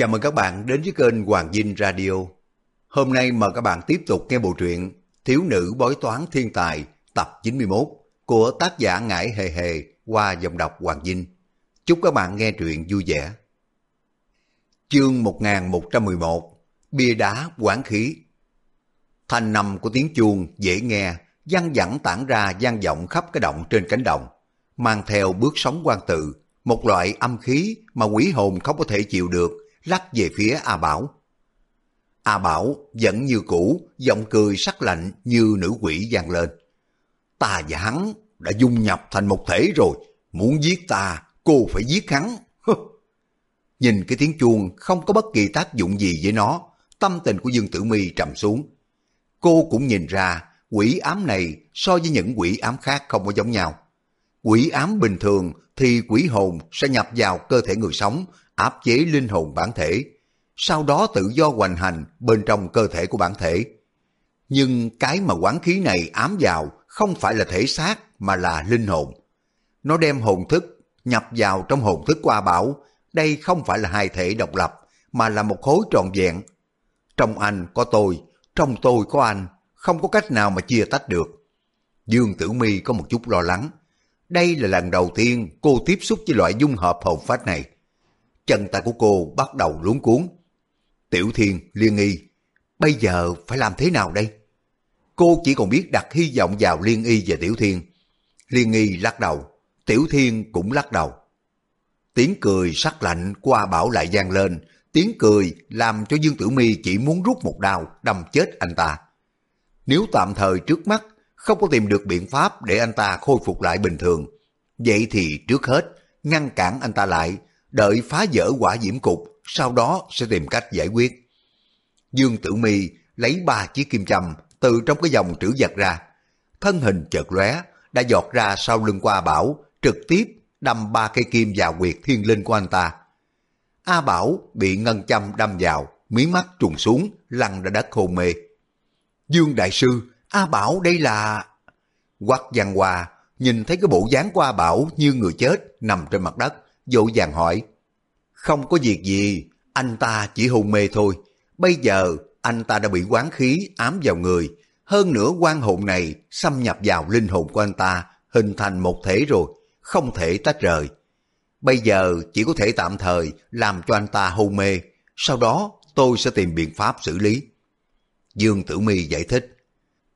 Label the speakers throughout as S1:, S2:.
S1: Chào mừng các bạn đến với kênh Hoàng Dinh Radio. Hôm nay mời các bạn tiếp tục nghe bộ truyện Thiếu nữ bói toán thiên tài tập 91 của tác giả Ngải Hề Hề qua dòng đọc Hoàng Dinh. Chúc các bạn nghe truyện vui vẻ. Chương 1111 Bia đá quán khí Thanh nằm của tiếng chuông dễ nghe, văng vẳng tản ra gian vọng khắp cái động trên cánh đồng, mang theo bước sóng quan tự, một loại âm khí mà quỷ hồn không có thể chịu được, lắc về phía A Bảo. A Bảo vẫn như cũ, giọng cười sắc lạnh như nữ quỷ vang lên. Ta và hắn đã dung nhập thành một thể rồi, muốn giết ta, cô phải giết hắn. Nhìn cái tiếng chuông không có bất kỳ tác dụng gì với nó, tâm tình của Dương Tử Mi trầm xuống. Cô cũng nhìn ra quỷ ám này so với những quỷ ám khác không có giống nhau. Quỷ ám bình thường thì quỷ hồn sẽ nhập vào cơ thể người sống, áp chế linh hồn bản thể, sau đó tự do hoành hành bên trong cơ thể của bản thể. Nhưng cái mà quán khí này ám vào không phải là thể xác mà là linh hồn. Nó đem hồn thức nhập vào trong hồn thức qua bảo, đây không phải là hai thể độc lập mà là một khối tròn vẹn. Trong anh có tôi, trong tôi có anh, không có cách nào mà chia tách được. Dương Tử Mi có một chút lo lắng. Đây là lần đầu tiên cô tiếp xúc với loại dung hợp hồn phách này. Chân tay của cô bắt đầu luống cuốn. Tiểu Thiên, Liên nghi bây giờ phải làm thế nào đây? Cô chỉ còn biết đặt hy vọng vào Liên Y và Tiểu Thiên. Liên nghi lắc đầu, Tiểu Thiên cũng lắc đầu. Tiếng cười sắc lạnh qua bảo lại gian lên, tiếng cười làm cho Dương Tử Mi chỉ muốn rút một đao đâm chết anh ta. Nếu tạm thời trước mắt không có tìm được biện pháp để anh ta khôi phục lại bình thường, vậy thì trước hết ngăn cản anh ta lại, đợi phá vỡ quả diễm cục, sau đó sẽ tìm cách giải quyết. Dương Tử Mi lấy ba chiếc kim châm từ trong cái dòng trữ vật ra, thân hình chợt lóe đã giọt ra sau lưng qua bảo, trực tiếp đâm ba cây kim vào quyệt thiên linh của anh ta. A Bảo bị ngân châm đâm vào, mí mắt trùng xuống, lăn ra đất hôn mê. Dương Đại Sư, A Bảo đây là... Quắc văn hòa, nhìn thấy cái bộ dáng của A Bảo như người chết nằm trên mặt đất, dội dàng hỏi. Không có việc gì, anh ta chỉ hôn mê thôi. Bây giờ anh ta đã bị quán khí ám vào người. Hơn nữa quan hồn này xâm nhập vào linh hồn của anh ta, hình thành một thể rồi, không thể tách rời. Bây giờ chỉ có thể tạm thời làm cho anh ta hôn mê, sau đó tôi sẽ tìm biện pháp xử lý. Dương Tử Mi giải thích.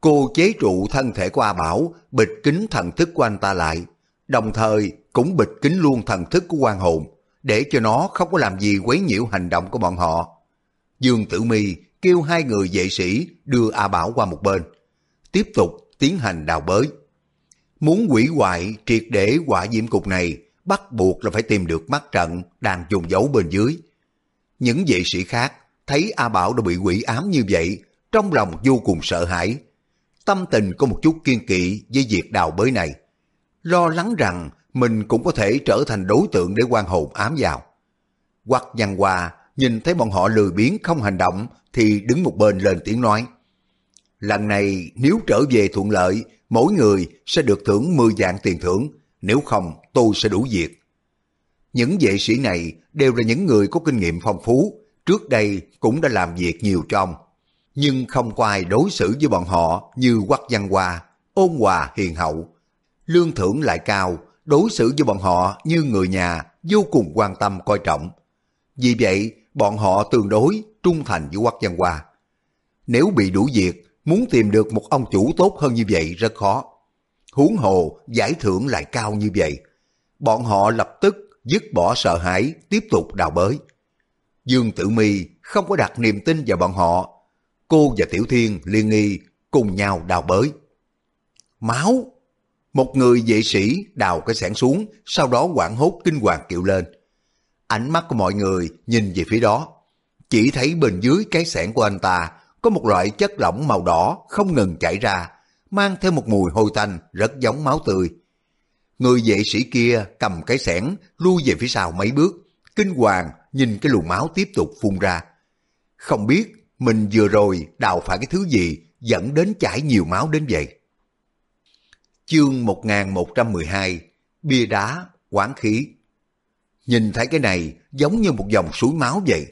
S1: Cô chế trụ thân thể của A Bảo, bịt kính thần thức của anh ta lại, đồng thời cũng bịt kính luôn thần thức của quan hồn, để cho nó không có làm gì quấy nhiễu hành động của bọn họ. Dương Tử Mi kêu hai người vệ sĩ đưa A Bảo qua một bên, tiếp tục tiến hành đào bới. Muốn quỷ hoại triệt để quả diễm cục này, bắt buộc là phải tìm được mắt trận đang dùng dấu bên dưới. Những vệ sĩ khác thấy A Bảo đã bị quỷ ám như vậy, trong lòng vô cùng sợ hãi. Tâm tình có một chút kiên kỵ với việc đào bới này. Lo lắng rằng mình cũng có thể trở thành đối tượng để quan hồn ám vào. Quách văn hòa nhìn thấy bọn họ lười biếng không hành động thì đứng một bên lên tiếng nói. Lần này nếu trở về thuận lợi, mỗi người sẽ được thưởng 10 dạng tiền thưởng, nếu không tôi sẽ đủ việc. Những vệ sĩ này đều là những người có kinh nghiệm phong phú, trước đây cũng đã làm việc nhiều trong. Nhưng không có ai đối xử với bọn họ như quắc văn hòa, ôn hòa hiền hậu. Lương thưởng lại cao, đối xử với bọn họ như người nhà, vô cùng quan tâm coi trọng. Vì vậy, bọn họ tương đối trung thành với quắc văn Hoa. Nếu bị đủ việc, muốn tìm được một ông chủ tốt hơn như vậy rất khó. Huống hồ, giải thưởng lại cao như vậy. Bọn họ lập tức dứt bỏ sợ hãi, tiếp tục đào bới. Dương Tử Mi không có đặt niềm tin vào bọn họ. Cô và Tiểu Thiên liên nghi cùng nhau đào bới. Máu! Một người vệ sĩ đào cái sẻn xuống, sau đó quảng hốt kinh hoàng kêu lên. Ánh mắt của mọi người nhìn về phía đó. Chỉ thấy bên dưới cái sẻn của anh ta có một loại chất lỏng màu đỏ không ngừng chảy ra, mang theo một mùi hôi tanh rất giống máu tươi. Người vệ sĩ kia cầm cái sẻn lui về phía sau mấy bước, kinh hoàng nhìn cái luồng máu tiếp tục phun ra. Không biết mình vừa rồi đào phải cái thứ gì dẫn đến chảy nhiều máu đến vậy. Chương 1112 Bia đá, quán khí Nhìn thấy cái này giống như một dòng suối máu vậy.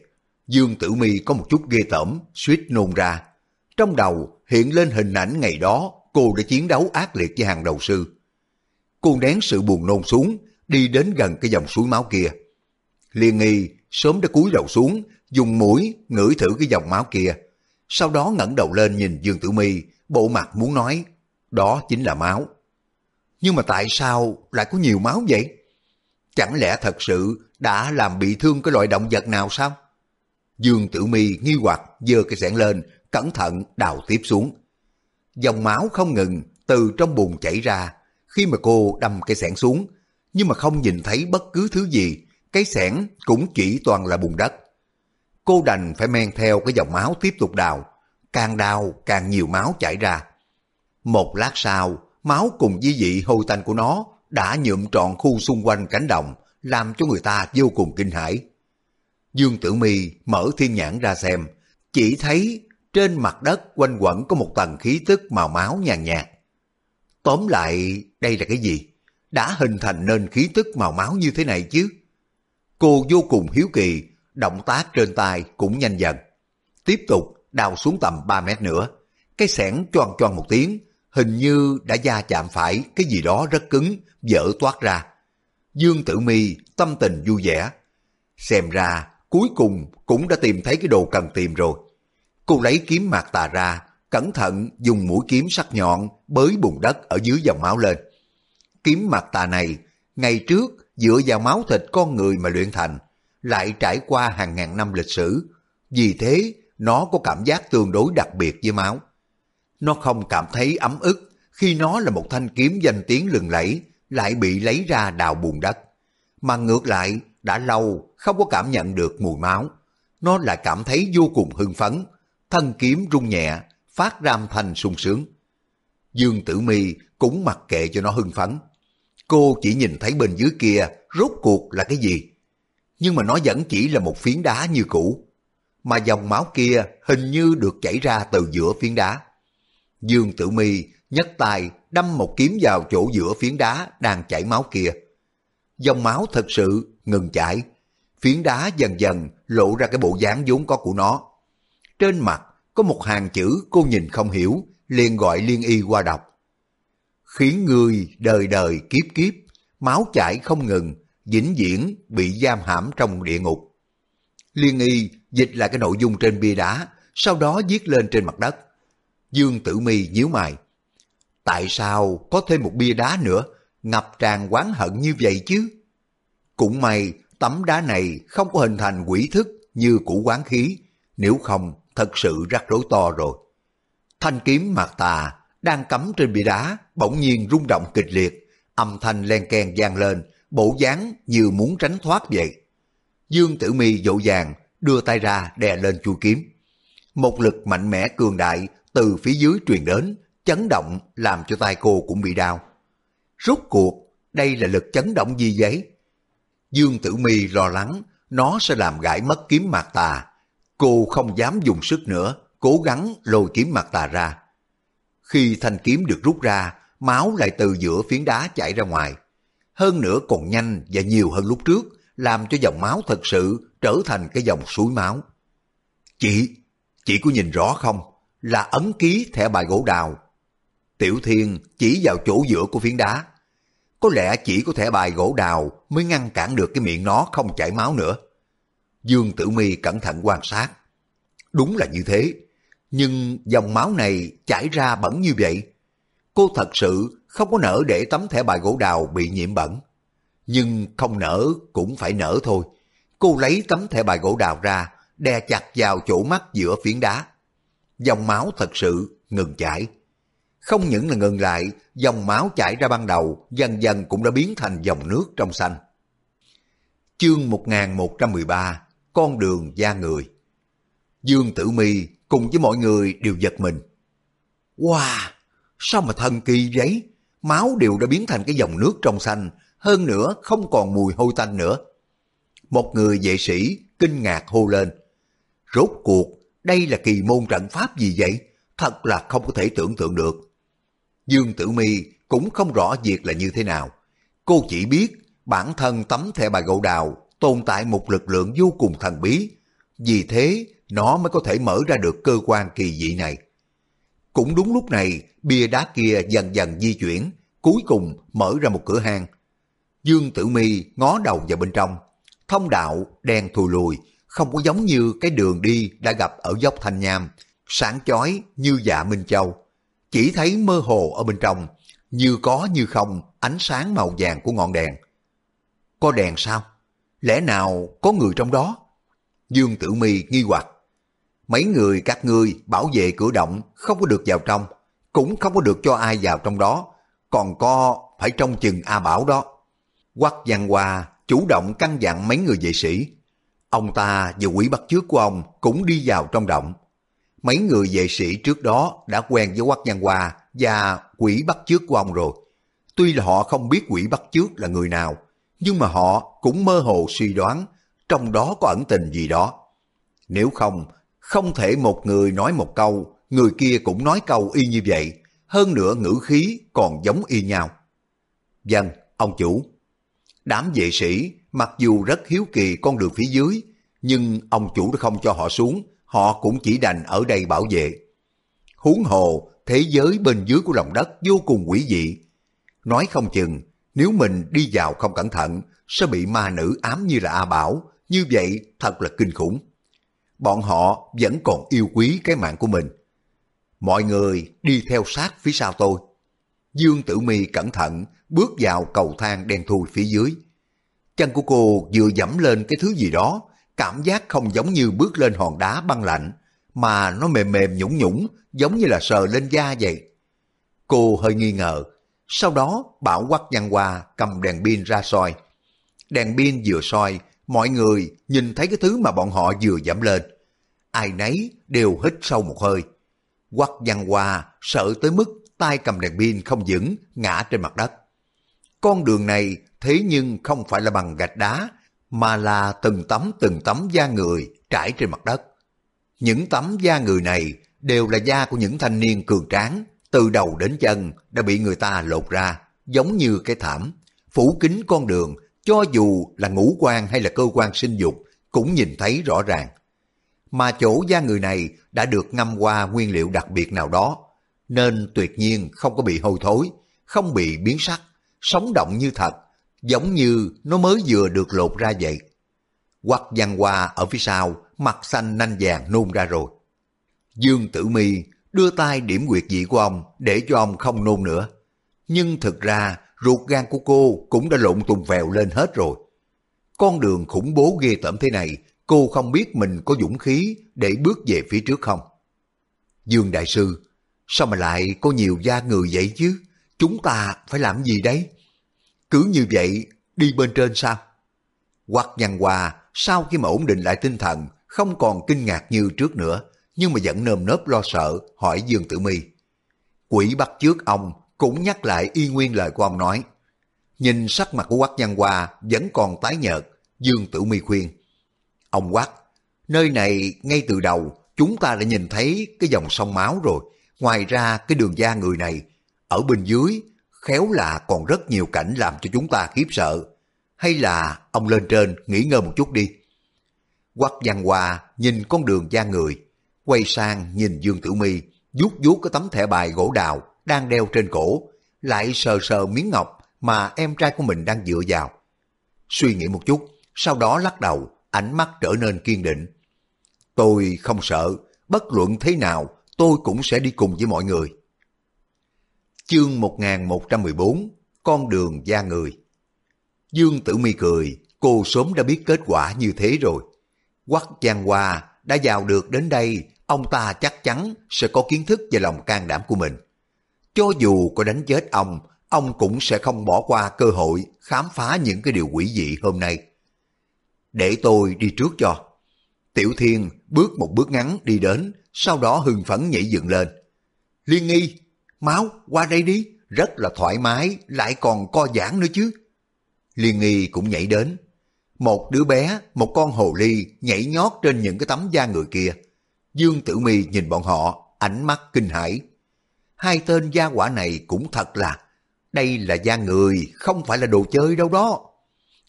S1: Dương Tử Mi có một chút ghê tởm, suýt nôn ra. Trong đầu hiện lên hình ảnh ngày đó cô đã chiến đấu ác liệt với hàng đầu sư. Cô nén sự buồn nôn xuống, đi đến gần cái dòng suối máu kia. Liên nghi sớm đã cúi đầu xuống, dùng mũi ngửi thử cái dòng máu kia. Sau đó ngẩng đầu lên nhìn Dương Tử Mi, bộ mặt muốn nói, đó chính là máu. Nhưng mà tại sao lại có nhiều máu vậy? Chẳng lẽ thật sự đã làm bị thương cái loại động vật nào sao? Dương Tử Mi nghi hoặc giơ cái sẻn lên, cẩn thận đào tiếp xuống. Dòng máu không ngừng từ trong bùn chảy ra, khi mà cô đâm cái sẻn xuống, nhưng mà không nhìn thấy bất cứ thứ gì, cái sẻn cũng chỉ toàn là bùn đất. Cô đành phải men theo cái dòng máu tiếp tục đào, càng đào càng nhiều máu chảy ra. Một lát sau, máu cùng với dị hôi tanh của nó đã nhuộm trọn khu xung quanh cánh đồng, làm cho người ta vô cùng kinh hãi. Dương Tử Mi mở thiên nhãn ra xem, chỉ thấy trên mặt đất quanh quẩn có một tầng khí tức màu máu nhàn nhạt. Tóm lại, đây là cái gì? Đã hình thành nên khí tức màu máu như thế này chứ? Cô vô cùng hiếu kỳ, động tác trên tay cũng nhanh dần. Tiếp tục đào xuống tầm 3 mét nữa. Cái sẻn choan choan một tiếng, hình như đã da chạm phải cái gì đó rất cứng, dở toát ra. Dương Tử Mi tâm tình vui vẻ. Xem ra cuối cùng cũng đã tìm thấy cái đồ cần tìm rồi. Cô lấy kiếm mạc tà ra, cẩn thận dùng mũi kiếm sắc nhọn bới bùn đất ở dưới dòng máu lên. Kiếm mạc tà này, ngày trước dựa vào máu thịt con người mà luyện thành, lại trải qua hàng ngàn năm lịch sử. Vì thế, nó có cảm giác tương đối đặc biệt với máu. Nó không cảm thấy ấm ức khi nó là một thanh kiếm danh tiếng lừng lẫy lại bị lấy ra đào bùn đất. Mà ngược lại, đã lâu không có cảm nhận được mùi máu. Nó lại cảm thấy vô cùng hưng phấn, thân kiếm rung nhẹ, phát ra âm thanh sung sướng. Dương Tử Mi cũng mặc kệ cho nó hưng phấn. Cô chỉ nhìn thấy bên dưới kia rốt cuộc là cái gì. Nhưng mà nó vẫn chỉ là một phiến đá như cũ. Mà dòng máu kia hình như được chảy ra từ giữa phiến đá. Dương Tử Mi nhấc tay đâm một kiếm vào chỗ giữa phiến đá đang chảy máu kia. Dòng máu thật sự ngừng chảy, phiến đá dần dần lộ ra cái bộ dáng vốn có của nó. Trên mặt có một hàng chữ cô nhìn không hiểu, liền gọi liên y qua đọc. Khiến người đời đời kiếp kiếp, máu chảy không ngừng, vĩnh viễn bị giam hãm trong địa ngục. Liên y dịch lại cái nội dung trên bia đá, sau đó viết lên trên mặt đất. Dương Tử Mi nhíu mày. Tại sao có thêm một bia đá nữa, ngập tràn quán hận như vậy chứ? Cũng may tấm đá này không có hình thành quỷ thức như củ quán khí, nếu không thật sự rắc rối to rồi. Thanh kiếm mạc tà đang cắm trên bia đá, bỗng nhiên rung động kịch liệt, âm thanh len keng vang lên, bộ dáng như muốn tránh thoát vậy. Dương Tử Mi dỗ dàng đưa tay ra đè lên chu kiếm. Một lực mạnh mẽ cường đại từ phía dưới truyền đến, chấn động làm cho tay cô cũng bị đau. Rốt cuộc, đây là lực chấn động gì vậy? Dương Tử Mi lo lắng, nó sẽ làm gãy mất kiếm mạc tà. Cô không dám dùng sức nữa, cố gắng lôi kiếm mạc tà ra. Khi thanh kiếm được rút ra, máu lại từ giữa phiến đá chảy ra ngoài. Hơn nữa còn nhanh và nhiều hơn lúc trước, làm cho dòng máu thật sự trở thành cái dòng suối máu. Chị, chị có nhìn rõ không? Là ấn ký thẻ bài gỗ đào. Tiểu Thiên chỉ vào chỗ giữa của phiến đá. Có lẽ chỉ có thẻ bài gỗ đào mới ngăn cản được cái miệng nó không chảy máu nữa. Dương Tử Mi cẩn thận quan sát. Đúng là như thế, nhưng dòng máu này chảy ra bẩn như vậy. Cô thật sự không có nỡ để tấm thẻ bài gỗ đào bị nhiễm bẩn. Nhưng không nỡ cũng phải nỡ thôi. Cô lấy tấm thẻ bài gỗ đào ra, đè chặt vào chỗ mắt giữa phiến đá. Dòng máu thật sự ngừng chảy. Không những là ngừng lại, dòng máu chảy ra ban đầu dần dần cũng đã biến thành dòng nước trong xanh. Chương 1113 Con đường da người Dương Tử Mi cùng với mọi người đều giật mình. Wow! Sao mà thần kỳ vậy? Máu đều đã biến thành cái dòng nước trong xanh, hơn nữa không còn mùi hôi tanh nữa. Một người vệ sĩ kinh ngạc hô lên. Rốt cuộc, đây là kỳ môn trận pháp gì vậy? Thật là không có thể tưởng tượng được. Dương Tử Mi cũng không rõ việc là như thế nào. Cô chỉ biết bản thân tấm thẻ bài gậu đào tồn tại một lực lượng vô cùng thần bí, vì thế nó mới có thể mở ra được cơ quan kỳ dị này. Cũng đúng lúc này, bia đá kia dần dần di chuyển, cuối cùng mở ra một cửa hang. Dương Tử Mi ngó đầu vào bên trong, thông đạo đen thùi lùi, không có giống như cái đường đi đã gặp ở dốc Thanh Nham, sáng chói như dạ Minh Châu. Chỉ thấy mơ hồ ở bên trong, như có như không ánh sáng màu vàng của ngọn đèn. Có đèn sao? Lẽ nào có người trong đó? Dương Tử Mi nghi hoặc. Mấy người các ngươi bảo vệ cửa động không có được vào trong, cũng không có được cho ai vào trong đó, còn có phải trong chừng A Bảo đó. Quắc Văn Hoa chủ động căn dặn mấy người vệ sĩ. Ông ta và quỷ bắt trước của ông cũng đi vào trong động. Mấy người vệ sĩ trước đó đã quen với Quách Văn Hoa và quỷ bắt trước của ông rồi. Tuy là họ không biết quỷ bắt trước là người nào, nhưng mà họ cũng mơ hồ suy đoán trong đó có ẩn tình gì đó. Nếu không, không thể một người nói một câu, người kia cũng nói câu y như vậy, hơn nữa ngữ khí còn giống y nhau. Dân, vâng, ông chủ. Đám vệ sĩ mặc dù rất hiếu kỳ con đường phía dưới, nhưng ông chủ đã không cho họ xuống, họ cũng chỉ đành ở đây bảo vệ. Huống hồ, thế giới bên dưới của lòng đất vô cùng quỷ dị. Nói không chừng, nếu mình đi vào không cẩn thận, sẽ bị ma nữ ám như là A Bảo, như vậy thật là kinh khủng. Bọn họ vẫn còn yêu quý cái mạng của mình. Mọi người đi theo sát phía sau tôi. Dương Tử Mi cẩn thận bước vào cầu thang đen thui phía dưới. Chân của cô vừa dẫm lên cái thứ gì đó, cảm giác không giống như bước lên hòn đá băng lạnh, mà nó mềm mềm nhũng nhũng, giống như là sờ lên da vậy. Cô hơi nghi ngờ, sau đó bảo quắc văn hoa cầm đèn pin ra soi. Đèn pin vừa soi, mọi người nhìn thấy cái thứ mà bọn họ vừa dẫm lên. Ai nấy đều hít sâu một hơi. Quắc văn hoa sợ tới mức tay cầm đèn pin không vững, ngã trên mặt đất. Con đường này thế nhưng không phải là bằng gạch đá, mà là từng tấm từng tấm da người trải trên mặt đất. Những tấm da người này đều là da của những thanh niên cường tráng, từ đầu đến chân đã bị người ta lột ra, giống như cái thảm, phủ kín con đường, cho dù là ngũ quan hay là cơ quan sinh dục, cũng nhìn thấy rõ ràng. Mà chỗ da người này đã được ngâm qua nguyên liệu đặc biệt nào đó, nên tuyệt nhiên không có bị hôi thối, không bị biến sắc, sống động như thật, giống như nó mới vừa được lột ra vậy. Quắc văn hoa ở phía sau, mặt xanh nanh vàng nôn ra rồi. Dương Tử Mi đưa tay điểm quyệt dị của ông để cho ông không nôn nữa. Nhưng thực ra ruột gan của cô cũng đã lộn tùng vèo lên hết rồi. Con đường khủng bố ghê tởm thế này, cô không biết mình có dũng khí để bước về phía trước không. Dương Đại Sư, sao mà lại có nhiều da người vậy chứ? Chúng ta phải làm gì đấy? Cứ như vậy, đi bên trên sao? Hoặc nhằn hòa, sau khi mà ổn định lại tinh thần, không còn kinh ngạc như trước nữa, nhưng mà vẫn nơm nớp lo sợ, hỏi Dương Tử Mi. Quỷ bắt trước ông cũng nhắc lại y nguyên lời của ông nói. Nhìn sắc mặt của quắc nhân hòa vẫn còn tái nhợt, Dương Tử Mi khuyên. Ông quắc, nơi này ngay từ đầu chúng ta đã nhìn thấy cái dòng sông máu rồi. Ngoài ra cái đường da người này, ở bên dưới, khéo là còn rất nhiều cảnh làm cho chúng ta khiếp sợ. Hay là ông lên trên nghỉ ngơi một chút đi. Quắc văn hòa nhìn con đường da người, quay sang nhìn Dương Tử Mi, vuốt vuốt cái tấm thẻ bài gỗ đào đang đeo trên cổ, lại sờ sờ miếng ngọc mà em trai của mình đang dựa vào. Suy nghĩ một chút, sau đó lắc đầu, ánh mắt trở nên kiên định. Tôi không sợ, bất luận thế nào, tôi cũng sẽ đi cùng với mọi người. Chương 1114 Con đường da người Dương Tử Mi cười, cô sớm đã biết kết quả như thế rồi. Quắc Giang Hoa đã vào được đến đây, ông ta chắc chắn sẽ có kiến thức về lòng can đảm của mình. Cho dù có đánh chết ông, ông cũng sẽ không bỏ qua cơ hội khám phá những cái điều quỷ dị hôm nay. Để tôi đi trước cho. Tiểu Thiên bước một bước ngắn đi đến, sau đó hưng phấn nhảy dựng lên. Liên nghi, máu, qua đây đi, rất là thoải mái, lại còn co giãn nữa chứ. Liên nghi cũng nhảy đến. Một đứa bé, một con hồ ly nhảy nhót trên những cái tấm da người kia. Dương Tử Mi nhìn bọn họ, ánh mắt kinh hãi. Hai tên gia quả này cũng thật là, đây là da người, không phải là đồ chơi đâu đó.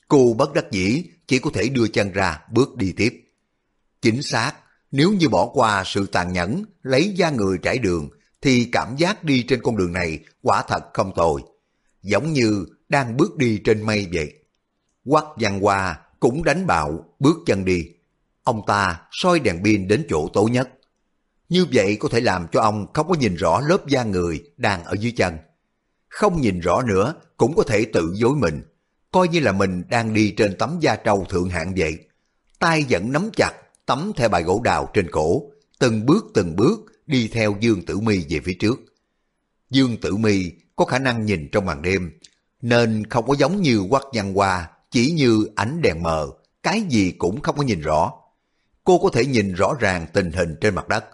S1: Cô bất đắc dĩ, chỉ có thể đưa chân ra bước đi tiếp. Chính xác, nếu như bỏ qua sự tàn nhẫn, lấy da người trải đường, thì cảm giác đi trên con đường này quả thật không tồi. Giống như đang bước đi trên mây vậy. Quắc văn hoa cũng đánh bạo, bước chân đi. Ông ta soi đèn pin đến chỗ tối nhất. Như vậy có thể làm cho ông không có nhìn rõ lớp da người đang ở dưới chân. Không nhìn rõ nữa cũng có thể tự dối mình, coi như là mình đang đi trên tấm da trâu thượng hạng vậy. Tay vẫn nắm chặt tấm theo bài gỗ đào trên cổ, từng bước từng bước đi theo Dương Tử Mi về phía trước. Dương Tử Mi có khả năng nhìn trong màn đêm, nên không có giống như quắc văn hoa, chỉ như ánh đèn mờ, cái gì cũng không có nhìn rõ. Cô có thể nhìn rõ ràng tình hình trên mặt đất.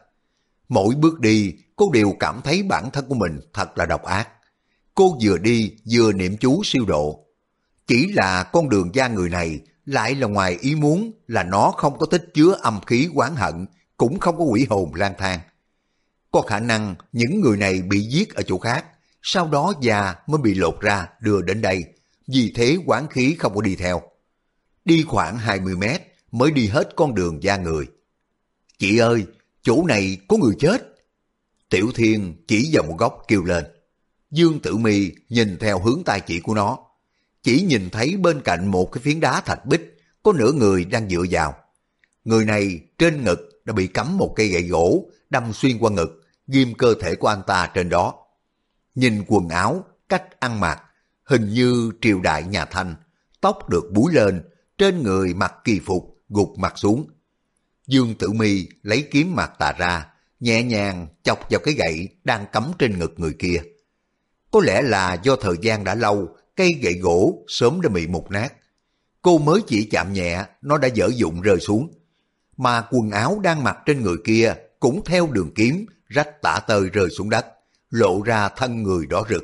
S1: Mỗi bước đi, cô đều cảm thấy bản thân của mình thật là độc ác. Cô vừa đi vừa niệm chú siêu độ. Chỉ là con đường gia người này lại là ngoài ý muốn là nó không có tích chứa âm khí quán hận, cũng không có quỷ hồn lang thang. Có khả năng những người này bị giết ở chỗ khác, sau đó già mới bị lột ra đưa đến đây, vì thế quán khí không có đi theo. Đi khoảng 20 mét mới đi hết con đường da người. Chị ơi, chỗ này có người chết. Tiểu Thiên chỉ vào một góc kêu lên. Dương Tử Mi nhìn theo hướng tay chỉ của nó. Chỉ nhìn thấy bên cạnh một cái phiến đá thạch bích có nửa người đang dựa vào. Người này trên ngực đã bị cắm một cây gậy gỗ đâm xuyên qua ngực, ghim cơ thể của anh ta trên đó. Nhìn quần áo, cách ăn mặc, hình như triều đại nhà Thanh, tóc được búi lên, trên người mặc kỳ phục, gục mặt xuống. Dương Tử Mi lấy kiếm mặt tà ra, nhẹ nhàng chọc vào cái gậy đang cắm trên ngực người kia. Có lẽ là do thời gian đã lâu, cây gậy gỗ sớm đã bị mục nát. Cô mới chỉ chạm nhẹ, nó đã dở dụng rơi xuống. Mà quần áo đang mặc trên người kia cũng theo đường kiếm, rách tả tơi rơi xuống đất, lộ ra thân người đỏ rực.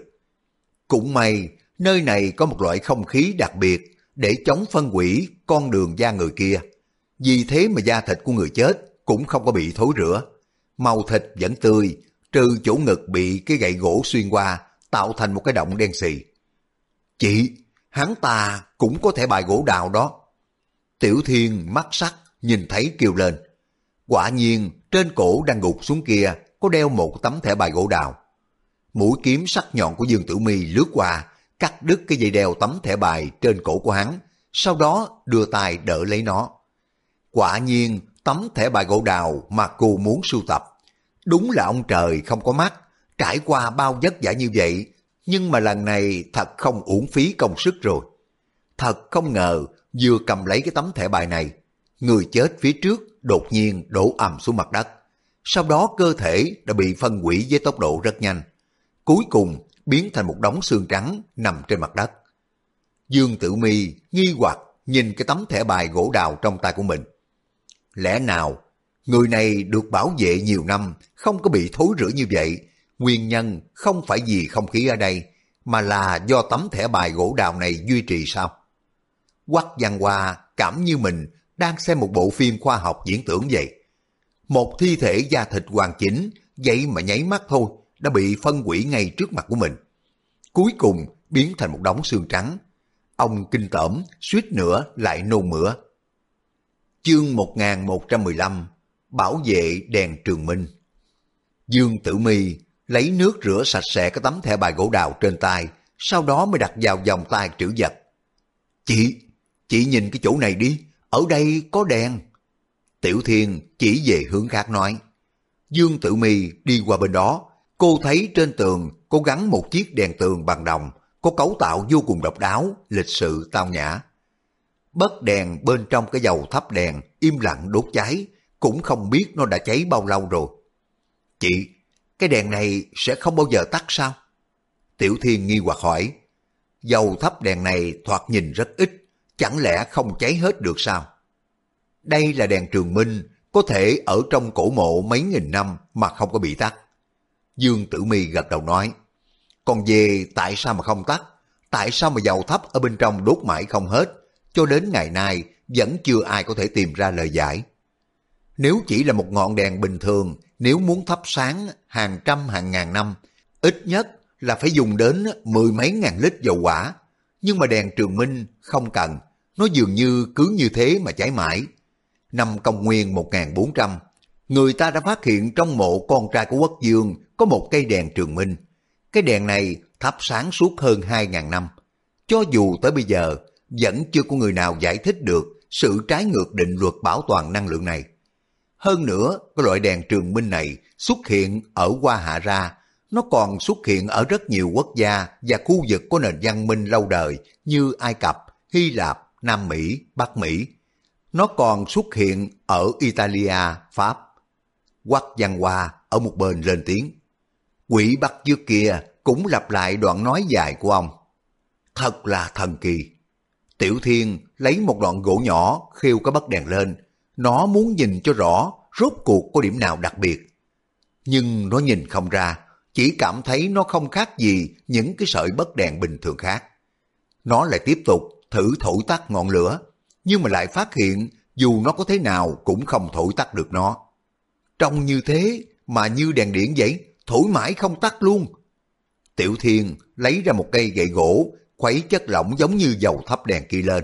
S1: Cũng may, nơi này có một loại không khí đặc biệt để chống phân quỷ con đường da người kia. Vì thế mà da thịt của người chết cũng không có bị thối rữa. Màu thịt vẫn tươi, trừ chỗ ngực bị cái gậy gỗ xuyên qua, tạo thành một cái động đen xì. Chị, hắn ta cũng có thể bài gỗ đào đó. Tiểu Thiên mắt sắc, nhìn thấy kêu lên. Quả nhiên, trên cổ đang gục xuống kia, có đeo một tấm thẻ bài gỗ đào. Mũi kiếm sắc nhọn của Dương Tử Mi lướt qua, cắt đứt cái dây đeo tấm thẻ bài trên cổ của hắn, sau đó đưa tay đỡ lấy nó. Quả nhiên, tấm thẻ bài gỗ đào mà cô muốn sưu tập. Đúng là ông trời không có mắt, trải qua bao vất vả như vậy, nhưng mà lần này thật không uổng phí công sức rồi. Thật không ngờ, vừa cầm lấy cái tấm thẻ bài này, người chết phía trước đột nhiên đổ ầm xuống mặt đất. Sau đó cơ thể đã bị phân hủy với tốc độ rất nhanh. Cuối cùng biến thành một đống xương trắng nằm trên mặt đất. Dương Tử Mi nghi hoặc nhìn cái tấm thẻ bài gỗ đào trong tay của mình. Lẽ nào người này được bảo vệ nhiều năm không có bị thối rữa như vậy Nguyên nhân không phải vì không khí ở đây, mà là do tấm thẻ bài gỗ đào này duy trì sao? Quắc văn hoa cảm như mình đang xem một bộ phim khoa học diễn tưởng vậy. Một thi thể da thịt hoàn chỉnh, vậy mà nháy mắt thôi, đã bị phân hủy ngay trước mặt của mình. Cuối cùng biến thành một đống xương trắng. Ông kinh tởm, suýt nữa lại nôn mửa. Chương 1115 Bảo vệ đèn trường minh Dương Tử Mi lấy nước rửa sạch sẽ cái tấm thẻ bài gỗ đào trên tay, sau đó mới đặt vào vòng tay trữ vật. Chị, chị nhìn cái chỗ này đi, ở đây có đèn. Tiểu Thiên chỉ về hướng khác nói. Dương Tử Mi đi qua bên đó, cô thấy trên tường có gắn một chiếc đèn tường bằng đồng, có cấu tạo vô cùng độc đáo, lịch sự tao nhã. Bất đèn bên trong cái dầu thắp đèn im lặng đốt cháy, cũng không biết nó đã cháy bao lâu rồi. Chị, cái đèn này sẽ không bao giờ tắt sao? Tiểu Thiên nghi hoặc hỏi. Dầu thắp đèn này thoạt nhìn rất ít, chẳng lẽ không cháy hết được sao? Đây là đèn trường minh, có thể ở trong cổ mộ mấy nghìn năm mà không có bị tắt. Dương Tử Mi gật đầu nói. Còn về tại sao mà không tắt? Tại sao mà dầu thấp ở bên trong đốt mãi không hết? Cho đến ngày nay vẫn chưa ai có thể tìm ra lời giải. Nếu chỉ là một ngọn đèn bình thường nếu muốn thắp sáng hàng trăm hàng ngàn năm, ít nhất là phải dùng đến mười mấy ngàn lít dầu hỏa. Nhưng mà đèn trường minh không cần, nó dường như cứ như thế mà cháy mãi năm công nguyên 1400, người ta đã phát hiện trong mộ con trai của quốc dương có một cây đèn trường minh. Cái đèn này thắp sáng suốt hơn 2.000 năm. Cho dù tới bây giờ, vẫn chưa có người nào giải thích được sự trái ngược định luật bảo toàn năng lượng này. Hơn nữa, cái loại đèn trường minh này xuất hiện ở Hoa Hạ Ra, nó còn xuất hiện ở rất nhiều quốc gia và khu vực có nền văn minh lâu đời như Ai Cập, Hy Lạp, Nam Mỹ, Bắc Mỹ. Nó còn xuất hiện ở Italia, Pháp. Quách Văn Hoa ở một bên lên tiếng. Quỷ bắt trước kia cũng lặp lại đoạn nói dài của ông. Thật là thần kỳ. Tiểu Thiên lấy một đoạn gỗ nhỏ khiêu cái bất đèn lên. Nó muốn nhìn cho rõ rốt cuộc có điểm nào đặc biệt. Nhưng nó nhìn không ra, chỉ cảm thấy nó không khác gì những cái sợi bất đèn bình thường khác. Nó lại tiếp tục thử thổi tắt ngọn lửa, nhưng mà lại phát hiện dù nó có thế nào cũng không thổi tắt được nó. Trông như thế mà như đèn điện vậy, thổi mãi không tắt luôn. Tiểu Thiên lấy ra một cây gậy gỗ, khuấy chất lỏng giống như dầu thắp đèn kia lên.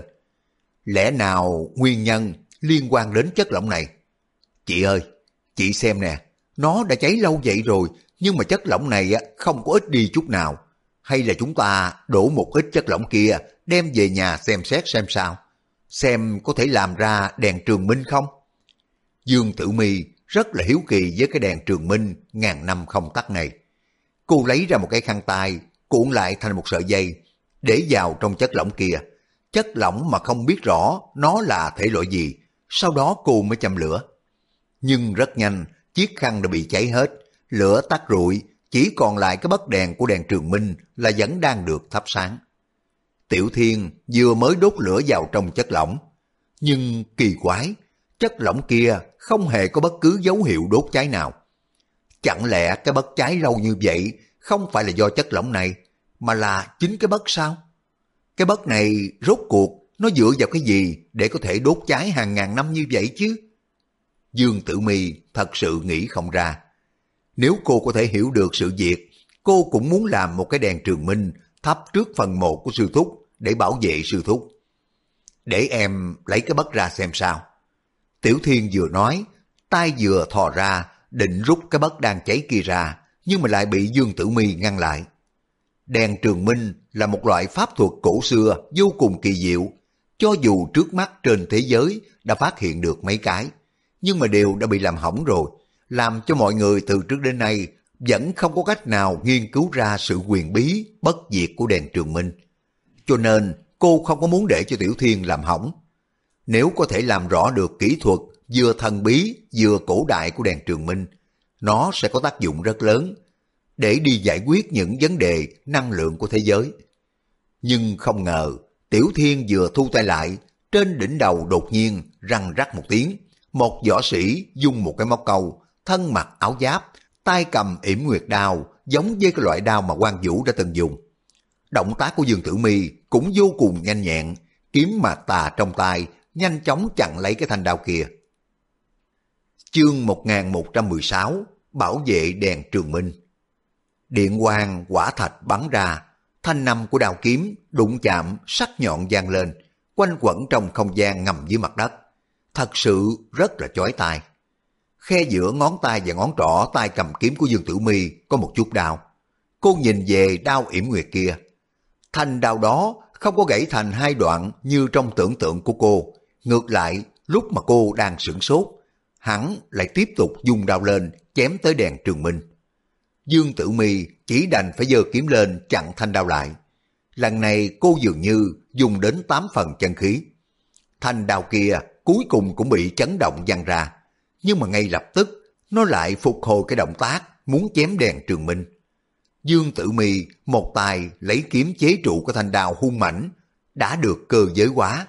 S1: Lẽ nào nguyên nhân liên quan đến chất lỏng này? Chị ơi, chị xem nè, nó đã cháy lâu vậy rồi, nhưng mà chất lỏng này không có ít đi chút nào. Hay là chúng ta đổ một ít chất lỏng kia đem về nhà xem xét xem sao. Xem có thể làm ra đèn trường minh không? Dương Tử Mi rất là hiếu kỳ với cái đèn trường minh ngàn năm không tắt này. Cô lấy ra một cái khăn tay, cuộn lại thành một sợi dây, để vào trong chất lỏng kia. Chất lỏng mà không biết rõ nó là thể loại gì, sau đó cô mới châm lửa. Nhưng rất nhanh, chiếc khăn đã bị cháy hết, lửa tắt rụi, chỉ còn lại cái bất đèn của đèn trường minh là vẫn đang được thắp sáng. Tiểu Thiên vừa mới đốt lửa vào trong chất lỏng, nhưng kỳ quái, chất lỏng kia không hề có bất cứ dấu hiệu đốt cháy nào. Chẳng lẽ cái bất cháy lâu như vậy không phải là do chất lỏng này, mà là chính cái bất sao? Cái bất này rốt cuộc nó dựa vào cái gì để có thể đốt cháy hàng ngàn năm như vậy chứ? Dương Tử Mi thật sự nghĩ không ra. Nếu cô có thể hiểu được sự việc, cô cũng muốn làm một cái đèn trường minh thắp trước phần mộ của sư thúc để bảo vệ sư thúc. Để em lấy cái bất ra xem sao. Tiểu Thiên vừa nói, tay vừa thò ra, định rút cái bất đang cháy kia ra, nhưng mà lại bị Dương Tử Mi ngăn lại. Đèn trường minh là một loại pháp thuật cổ xưa vô cùng kỳ diệu, cho dù trước mắt trên thế giới đã phát hiện được mấy cái, nhưng mà đều đã bị làm hỏng rồi, làm cho mọi người từ trước đến nay vẫn không có cách nào nghiên cứu ra sự quyền bí, bất diệt của đèn trường minh. Cho nên cô không có muốn để cho Tiểu Thiên làm hỏng. Nếu có thể làm rõ được kỹ thuật vừa thần bí vừa cổ đại của đèn trường minh, nó sẽ có tác dụng rất lớn để đi giải quyết những vấn đề năng lượng của thế giới. Nhưng không ngờ, Tiểu Thiên vừa thu tay lại, trên đỉnh đầu đột nhiên răng rắc một tiếng, một võ sĩ dùng một cái móc câu, thân mặc áo giáp, tay cầm yểm nguyệt đao, giống với cái loại đao mà quan Vũ đã từng dùng. Động tác của Dương Tử Mi cũng vô cùng nhanh nhẹn, kiếm mạc tà trong tay, nhanh chóng chặn lấy cái thanh đao kia. Chương 1116 Bảo vệ đèn trường minh Điện quang quả thạch bắn ra, thanh năm của đao kiếm đụng chạm sắc nhọn gian lên, quanh quẩn trong không gian ngầm dưới mặt đất. Thật sự rất là chói tai. Khe giữa ngón tay và ngón trỏ tay cầm kiếm của Dương Tử Mi có một chút đau. Cô nhìn về đao yểm nguyệt kia. Thanh đao đó không có gãy thành hai đoạn như trong tưởng tượng của cô. Ngược lại, lúc mà cô đang sửng sốt, hắn lại tiếp tục dùng đao lên chém tới đèn trường minh. Dương Tử Mi chỉ đành phải giơ kiếm lên chặn thanh đao lại. Lần này cô dường như dùng đến tám phần chân khí. Thanh đao kia cuối cùng cũng bị chấn động văng ra. Nhưng mà ngay lập tức nó lại phục hồi cái động tác muốn chém đèn trường minh. Dương Tử Mi một tay lấy kiếm chế trụ của thanh đào hung mãnh đã được cơ giới hóa.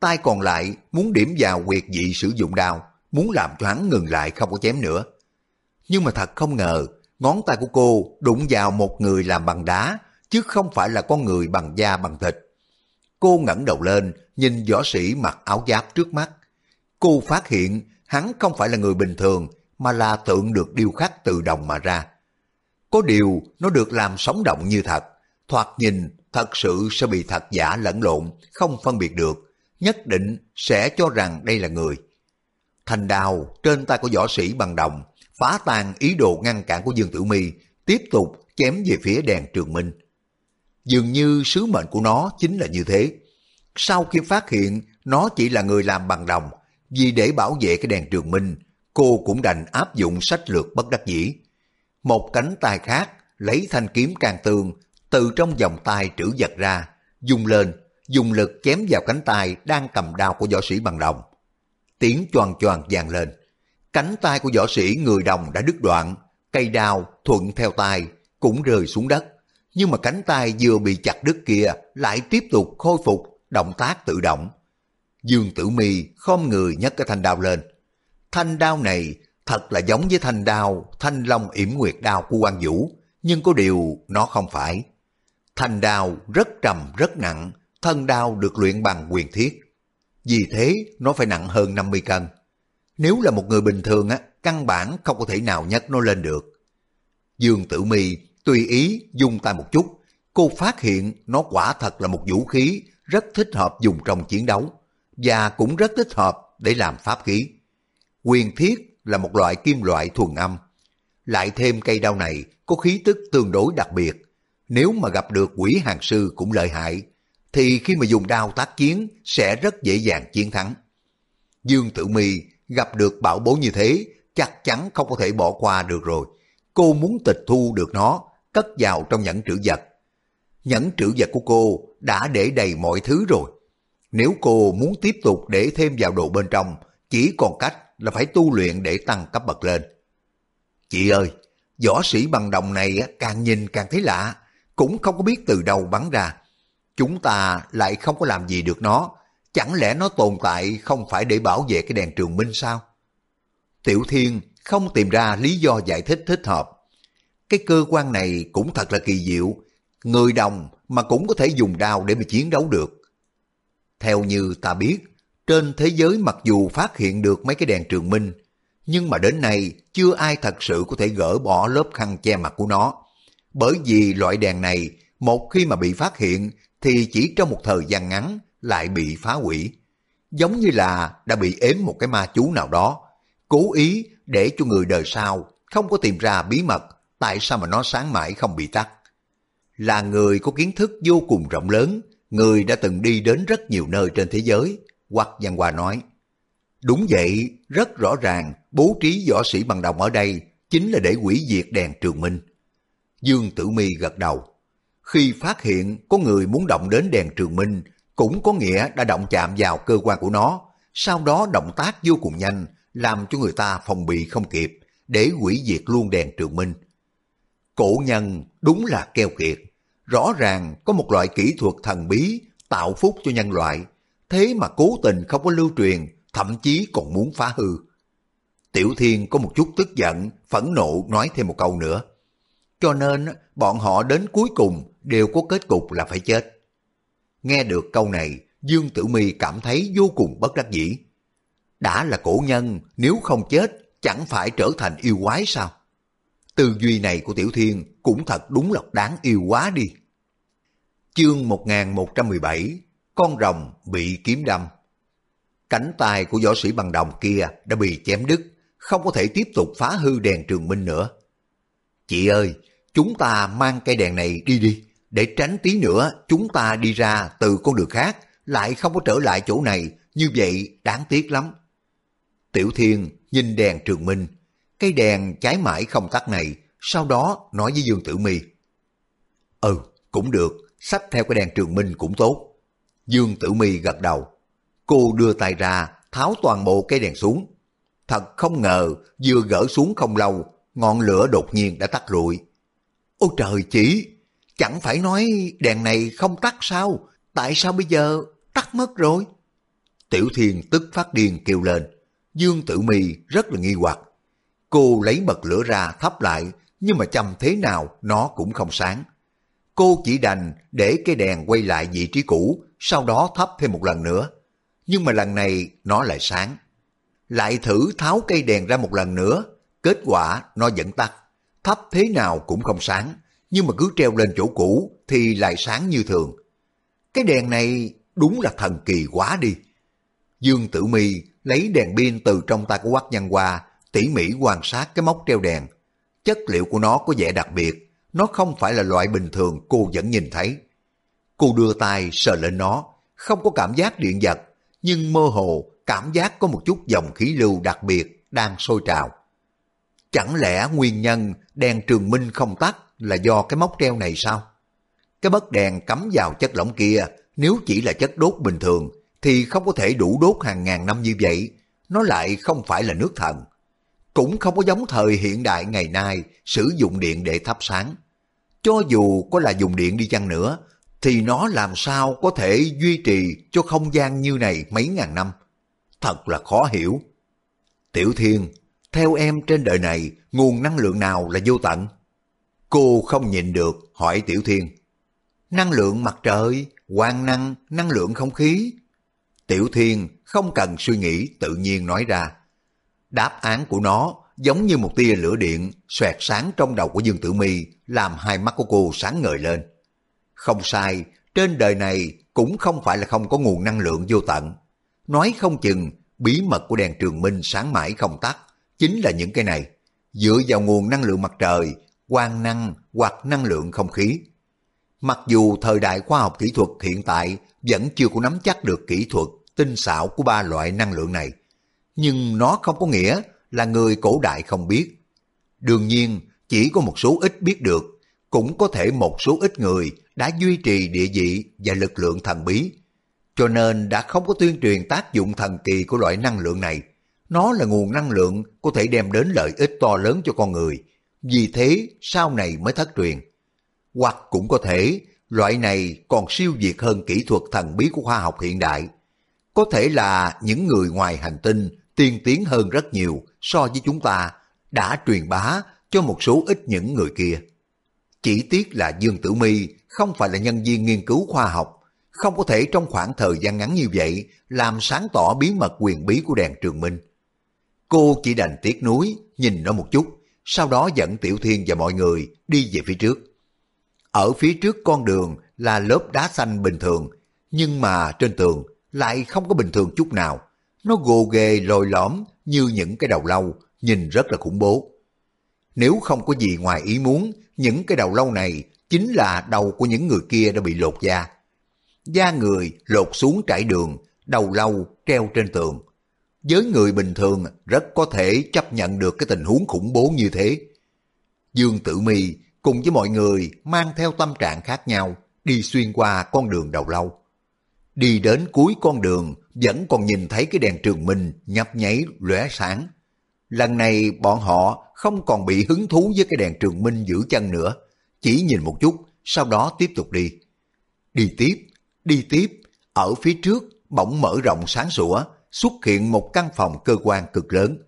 S1: Tay còn lại muốn điểm vào quyệt dị sử dụng đao, muốn làm cho hắn ngừng lại không có chém nữa. Nhưng mà thật không ngờ, ngón tay của cô đụng vào một người làm bằng đá, chứ không phải là con người bằng da bằng thịt. Cô ngẩng đầu lên, nhìn võ sĩ mặc áo giáp trước mắt. Cô phát hiện hắn không phải là người bình thường, mà là tượng được điêu khắc từ đồng mà ra. Có điều nó được làm sống động như thật, thoạt nhìn thật sự sẽ bị thật giả lẫn lộn, không phân biệt được, nhất định sẽ cho rằng đây là người. Thành đào trên tay của võ sĩ bằng đồng, phá tan ý đồ ngăn cản của Dương Tử Mi, tiếp tục chém về phía đèn trường minh. Dường như sứ mệnh của nó chính là như thế. Sau khi phát hiện nó chỉ là người làm bằng đồng, vì để bảo vệ cái đèn trường minh, cô cũng đành áp dụng sách lược bất đắc dĩ. Một cánh tay khác lấy thanh kiếm càng tường từ trong vòng tay trữ vật ra, dùng lên, dùng lực chém vào cánh tay đang cầm đao của võ sĩ bằng đồng. Tiếng choàng choàng vang lên. Cánh tay của võ sĩ người đồng đã đứt đoạn, cây đao thuận theo tay cũng rơi xuống đất. Nhưng mà cánh tay vừa bị chặt đứt kia lại tiếp tục khôi phục động tác tự động. Dương Tử Mi khom người nhấc cái thanh đao lên. Thanh đao này thật là giống với thanh đao thanh long yểm nguyệt đao của quan Vũ, nhưng có điều nó không phải. Thanh đao rất trầm rất nặng, thân đao được luyện bằng quyền thiết. Vì thế nó phải nặng hơn 50 cân. Nếu là một người bình thường á, căn bản không có thể nào nhấc nó lên được. Dương Tử Mi tùy ý dùng tay một chút, cô phát hiện nó quả thật là một vũ khí rất thích hợp dùng trong chiến đấu và cũng rất thích hợp để làm pháp khí. Quyền thiết là một loại kim loại thuần âm. Lại thêm cây đao này có khí tức tương đối đặc biệt. Nếu mà gặp được quỷ hàng sư cũng lợi hại, thì khi mà dùng đao tác chiến sẽ rất dễ dàng chiến thắng. Dương Tử Mi gặp được bảo bối như thế chắc chắn không có thể bỏ qua được rồi. Cô muốn tịch thu được nó, cất vào trong nhẫn trữ vật. Nhẫn trữ vật của cô đã để đầy mọi thứ rồi. Nếu cô muốn tiếp tục để thêm vào đồ bên trong, chỉ còn cách là phải tu luyện để tăng cấp bậc lên. Chị ơi, võ sĩ bằng đồng này càng nhìn càng thấy lạ, cũng không có biết từ đâu bắn ra. Chúng ta lại không có làm gì được nó, chẳng lẽ nó tồn tại không phải để bảo vệ cái đèn trường minh sao? Tiểu Thiên không tìm ra lý do giải thích thích hợp. Cái cơ quan này cũng thật là kỳ diệu, người đồng mà cũng có thể dùng đao để mà chiến đấu được. Theo như ta biết, trên thế giới mặc dù phát hiện được mấy cái đèn trường minh, nhưng mà đến nay chưa ai thật sự có thể gỡ bỏ lớp khăn che mặt của nó. Bởi vì loại đèn này, một khi mà bị phát hiện thì chỉ trong một thời gian ngắn lại bị phá hủy. Giống như là đã bị ếm một cái ma chú nào đó, cố ý để cho người đời sau không có tìm ra bí mật tại sao mà nó sáng mãi không bị tắt. Là người có kiến thức vô cùng rộng lớn, người đã từng đi đến rất nhiều nơi trên thế giới, Quách Văn Hòa nói. Đúng vậy, rất rõ ràng, bố trí võ sĩ bằng đồng ở đây chính là để hủy diệt đèn trường minh. Dương Tử Mi gật đầu. Khi phát hiện có người muốn động đến đèn trường minh, cũng có nghĩa đã động chạm vào cơ quan của nó, sau đó động tác vô cùng nhanh, làm cho người ta phòng bị không kịp, để hủy diệt luôn đèn trường minh. Cổ nhân đúng là keo kiệt, rõ ràng có một loại kỹ thuật thần bí tạo phúc cho nhân loại, thế mà cố tình không có lưu truyền, thậm chí còn muốn phá hư. Tiểu Thiên có một chút tức giận, phẫn nộ nói thêm một câu nữa. Cho nên bọn họ đến cuối cùng đều có kết cục là phải chết. Nghe được câu này, Dương Tử Mi cảm thấy vô cùng bất đắc dĩ. Đã là cổ nhân, nếu không chết, chẳng phải trở thành yêu quái sao? Tư duy này của Tiểu Thiên cũng thật đúng là đáng yêu quá đi. Chương 1117 con rồng bị kiếm đâm Cánh tay của võ sĩ bằng đồng kia đã bị chém đứt, không có thể tiếp tục phá hư đèn trường minh nữa. Chị ơi, chúng ta mang cây đèn này đi đi, để tránh tí nữa chúng ta đi ra từ con đường khác, lại không có trở lại chỗ này, như vậy đáng tiếc lắm. Tiểu Thiên nhìn đèn trường minh, cây đèn cháy mãi không tắt này, sau đó nói với Dương Tử Mi. Ừ, cũng được, sách theo cái đèn trường minh cũng tốt. Dương Tử Mi gật đầu. Cô đưa tay ra, tháo toàn bộ cây đèn xuống. Thật không ngờ, vừa gỡ xuống không lâu, ngọn lửa đột nhiên đã tắt rụi. Ôi trời chỉ, chẳng phải nói đèn này không tắt sao? Tại sao bây giờ tắt mất rồi? Tiểu Thiên tức phát điên kêu lên. Dương Tử Mi rất là nghi hoặc. Cô lấy bật lửa ra thắp lại, nhưng mà chăm thế nào nó cũng không sáng. Cô chỉ đành để cây đèn quay lại vị trí cũ, sau đó thắp thêm một lần nữa. Nhưng mà lần này nó lại sáng. Lại thử tháo cây đèn ra một lần nữa, kết quả nó vẫn tắt. Thắp thế nào cũng không sáng, nhưng mà cứ treo lên chỗ cũ thì lại sáng như thường. Cái đèn này đúng là thần kỳ quá đi. Dương Tử Mi lấy đèn pin từ trong tay của Quách Nhân Hoa, tỉ mỉ quan sát cái móc treo đèn. Chất liệu của nó có vẻ đặc biệt, nó không phải là loại bình thường cô vẫn nhìn thấy. Cô đưa tay sờ lên nó, không có cảm giác điện giật, nhưng mơ hồ cảm giác có một chút dòng khí lưu đặc biệt đang sôi trào. Chẳng lẽ nguyên nhân đèn trường minh không tắt là do cái móc treo này sao? Cái bất đèn cắm vào chất lỏng kia nếu chỉ là chất đốt bình thường thì không có thể đủ đốt hàng ngàn năm như vậy. Nó lại không phải là nước thần. Cũng không có giống thời hiện đại ngày nay sử dụng điện để thắp sáng. Cho dù có là dùng điện đi chăng nữa thì nó làm sao có thể duy trì cho không gian như này mấy ngàn năm. Thật là khó hiểu. Tiểu Thiên, theo em trên đời này nguồn năng lượng nào là vô tận? Cô không nhìn được hỏi Tiểu Thiên. Năng lượng mặt trời, quang năng, năng lượng không khí. Tiểu Thiên không cần suy nghĩ tự nhiên nói ra. Đáp án của nó giống như một tia lửa điện xoẹt sáng trong đầu của Dương Tử Mi làm hai mắt của cô sáng ngời lên. Không sai, trên đời này cũng không phải là không có nguồn năng lượng vô tận. Nói không chừng bí mật của đèn trường minh sáng mãi không tắt chính là những cái này. Dựa vào nguồn năng lượng mặt trời, quang năng hoặc năng lượng không khí. Mặc dù thời đại khoa học kỹ thuật hiện tại vẫn chưa có nắm chắc được kỹ thuật tinh xảo của ba loại năng lượng này, nhưng nó không có nghĩa là người cổ đại không biết. Đương nhiên, chỉ có một số ít biết được, cũng có thể một số ít người đã duy trì địa vị và lực lượng thần bí, cho nên đã không có tuyên truyền tác dụng thần kỳ của loại năng lượng này. Nó là nguồn năng lượng có thể đem đến lợi ích to lớn cho con người, vì thế sau này mới thất truyền. Hoặc cũng có thể loại này còn siêu việt hơn kỹ thuật thần bí của khoa học hiện đại. Có thể là những người ngoài hành tinh tiên tiến hơn rất nhiều so với chúng ta đã truyền bá cho một số ít những người kia. Chỉ tiếc là Dương Tử Mi không phải là nhân viên nghiên cứu khoa học, không có thể trong khoảng thời gian ngắn như vậy làm sáng tỏ bí mật quyền bí của đèn trường minh. Cô chỉ đành tiếc nuối nhìn nó một chút, sau đó dẫn Tiểu Thiên và mọi người đi về phía trước. Ở phía trước con đường là lớp đá xanh bình thường, nhưng mà trên tường lại không có bình thường chút nào. Nó gồ ghề lồi lõm như những cái đầu lâu, nhìn rất là khủng bố. Nếu không có gì ngoài ý muốn, những cái đầu lâu này chính là đầu của những người kia đã bị lột da. Da người lột xuống trải đường, đầu lâu treo trên tường. Với người bình thường rất có thể chấp nhận được cái tình huống khủng bố như thế. Dương Tử Mi cùng với mọi người mang theo tâm trạng khác nhau đi xuyên qua con đường đầu lâu. Đi đến cuối con đường vẫn còn nhìn thấy cái đèn trường minh nhấp nháy lóe sáng. Lần này bọn họ không còn bị hứng thú với cái đèn trường minh giữ chân nữa, chỉ nhìn một chút, sau đó tiếp tục đi. Đi tiếp, đi tiếp, ở phía trước bỗng mở rộng sáng sủa, xuất hiện một căn phòng cơ quan cực lớn.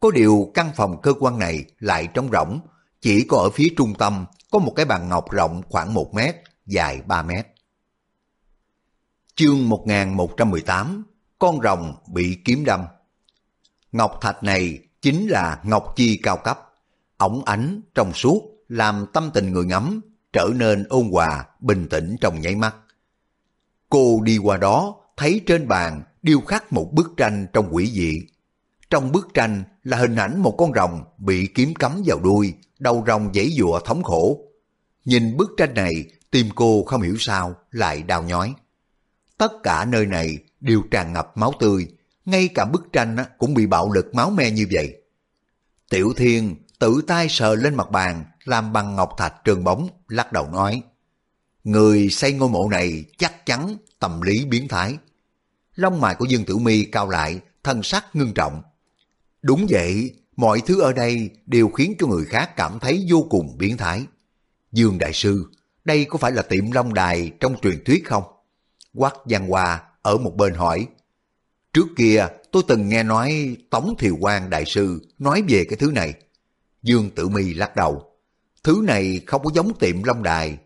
S1: Có điều căn phòng cơ quan này lại trống rỗng, chỉ có ở phía trung tâm có một cái bàn ngọc rộng khoảng 1 mét, dài 3 mét. Chương 1118 Con rồng bị kiếm đâm Ngọc thạch này chính là ngọc chi cao cấp, ống ánh, trong suốt, làm tâm tình người ngắm trở nên ôn hòa, bình tĩnh trong nháy mắt. Cô đi qua đó, thấy trên bàn điêu khắc một bức tranh trong quỷ dị. Trong bức tranh là hình ảnh một con rồng bị kiếm cắm vào đuôi, đầu rồng dãy dụa thống khổ. Nhìn bức tranh này, tim cô không hiểu sao lại đau nhói. Tất cả nơi này đều tràn ngập máu tươi, ngay cả bức tranh cũng bị bạo lực máu me như vậy. Tiểu Thiên tự tay sờ lên mặt bàn, làm bằng ngọc thạch trường bóng, lắc đầu nói. Người xây ngôi mộ này chắc chắn tâm lý biến thái. Lông mày của Dương Tử Mi cao lại, thân sắc ngưng trọng. Đúng vậy, mọi thứ ở đây đều khiến cho người khác cảm thấy vô cùng biến thái. Dương Đại Sư, đây có phải là tiệm long đài trong truyền thuyết không? Quắc Văn Hòa ở một bên hỏi. Trước kia tôi từng nghe nói Tống Thiều Quang Đại Sư nói về cái thứ này. Dương Tử Mi lắc đầu. Thứ này không có giống tiệm long đài.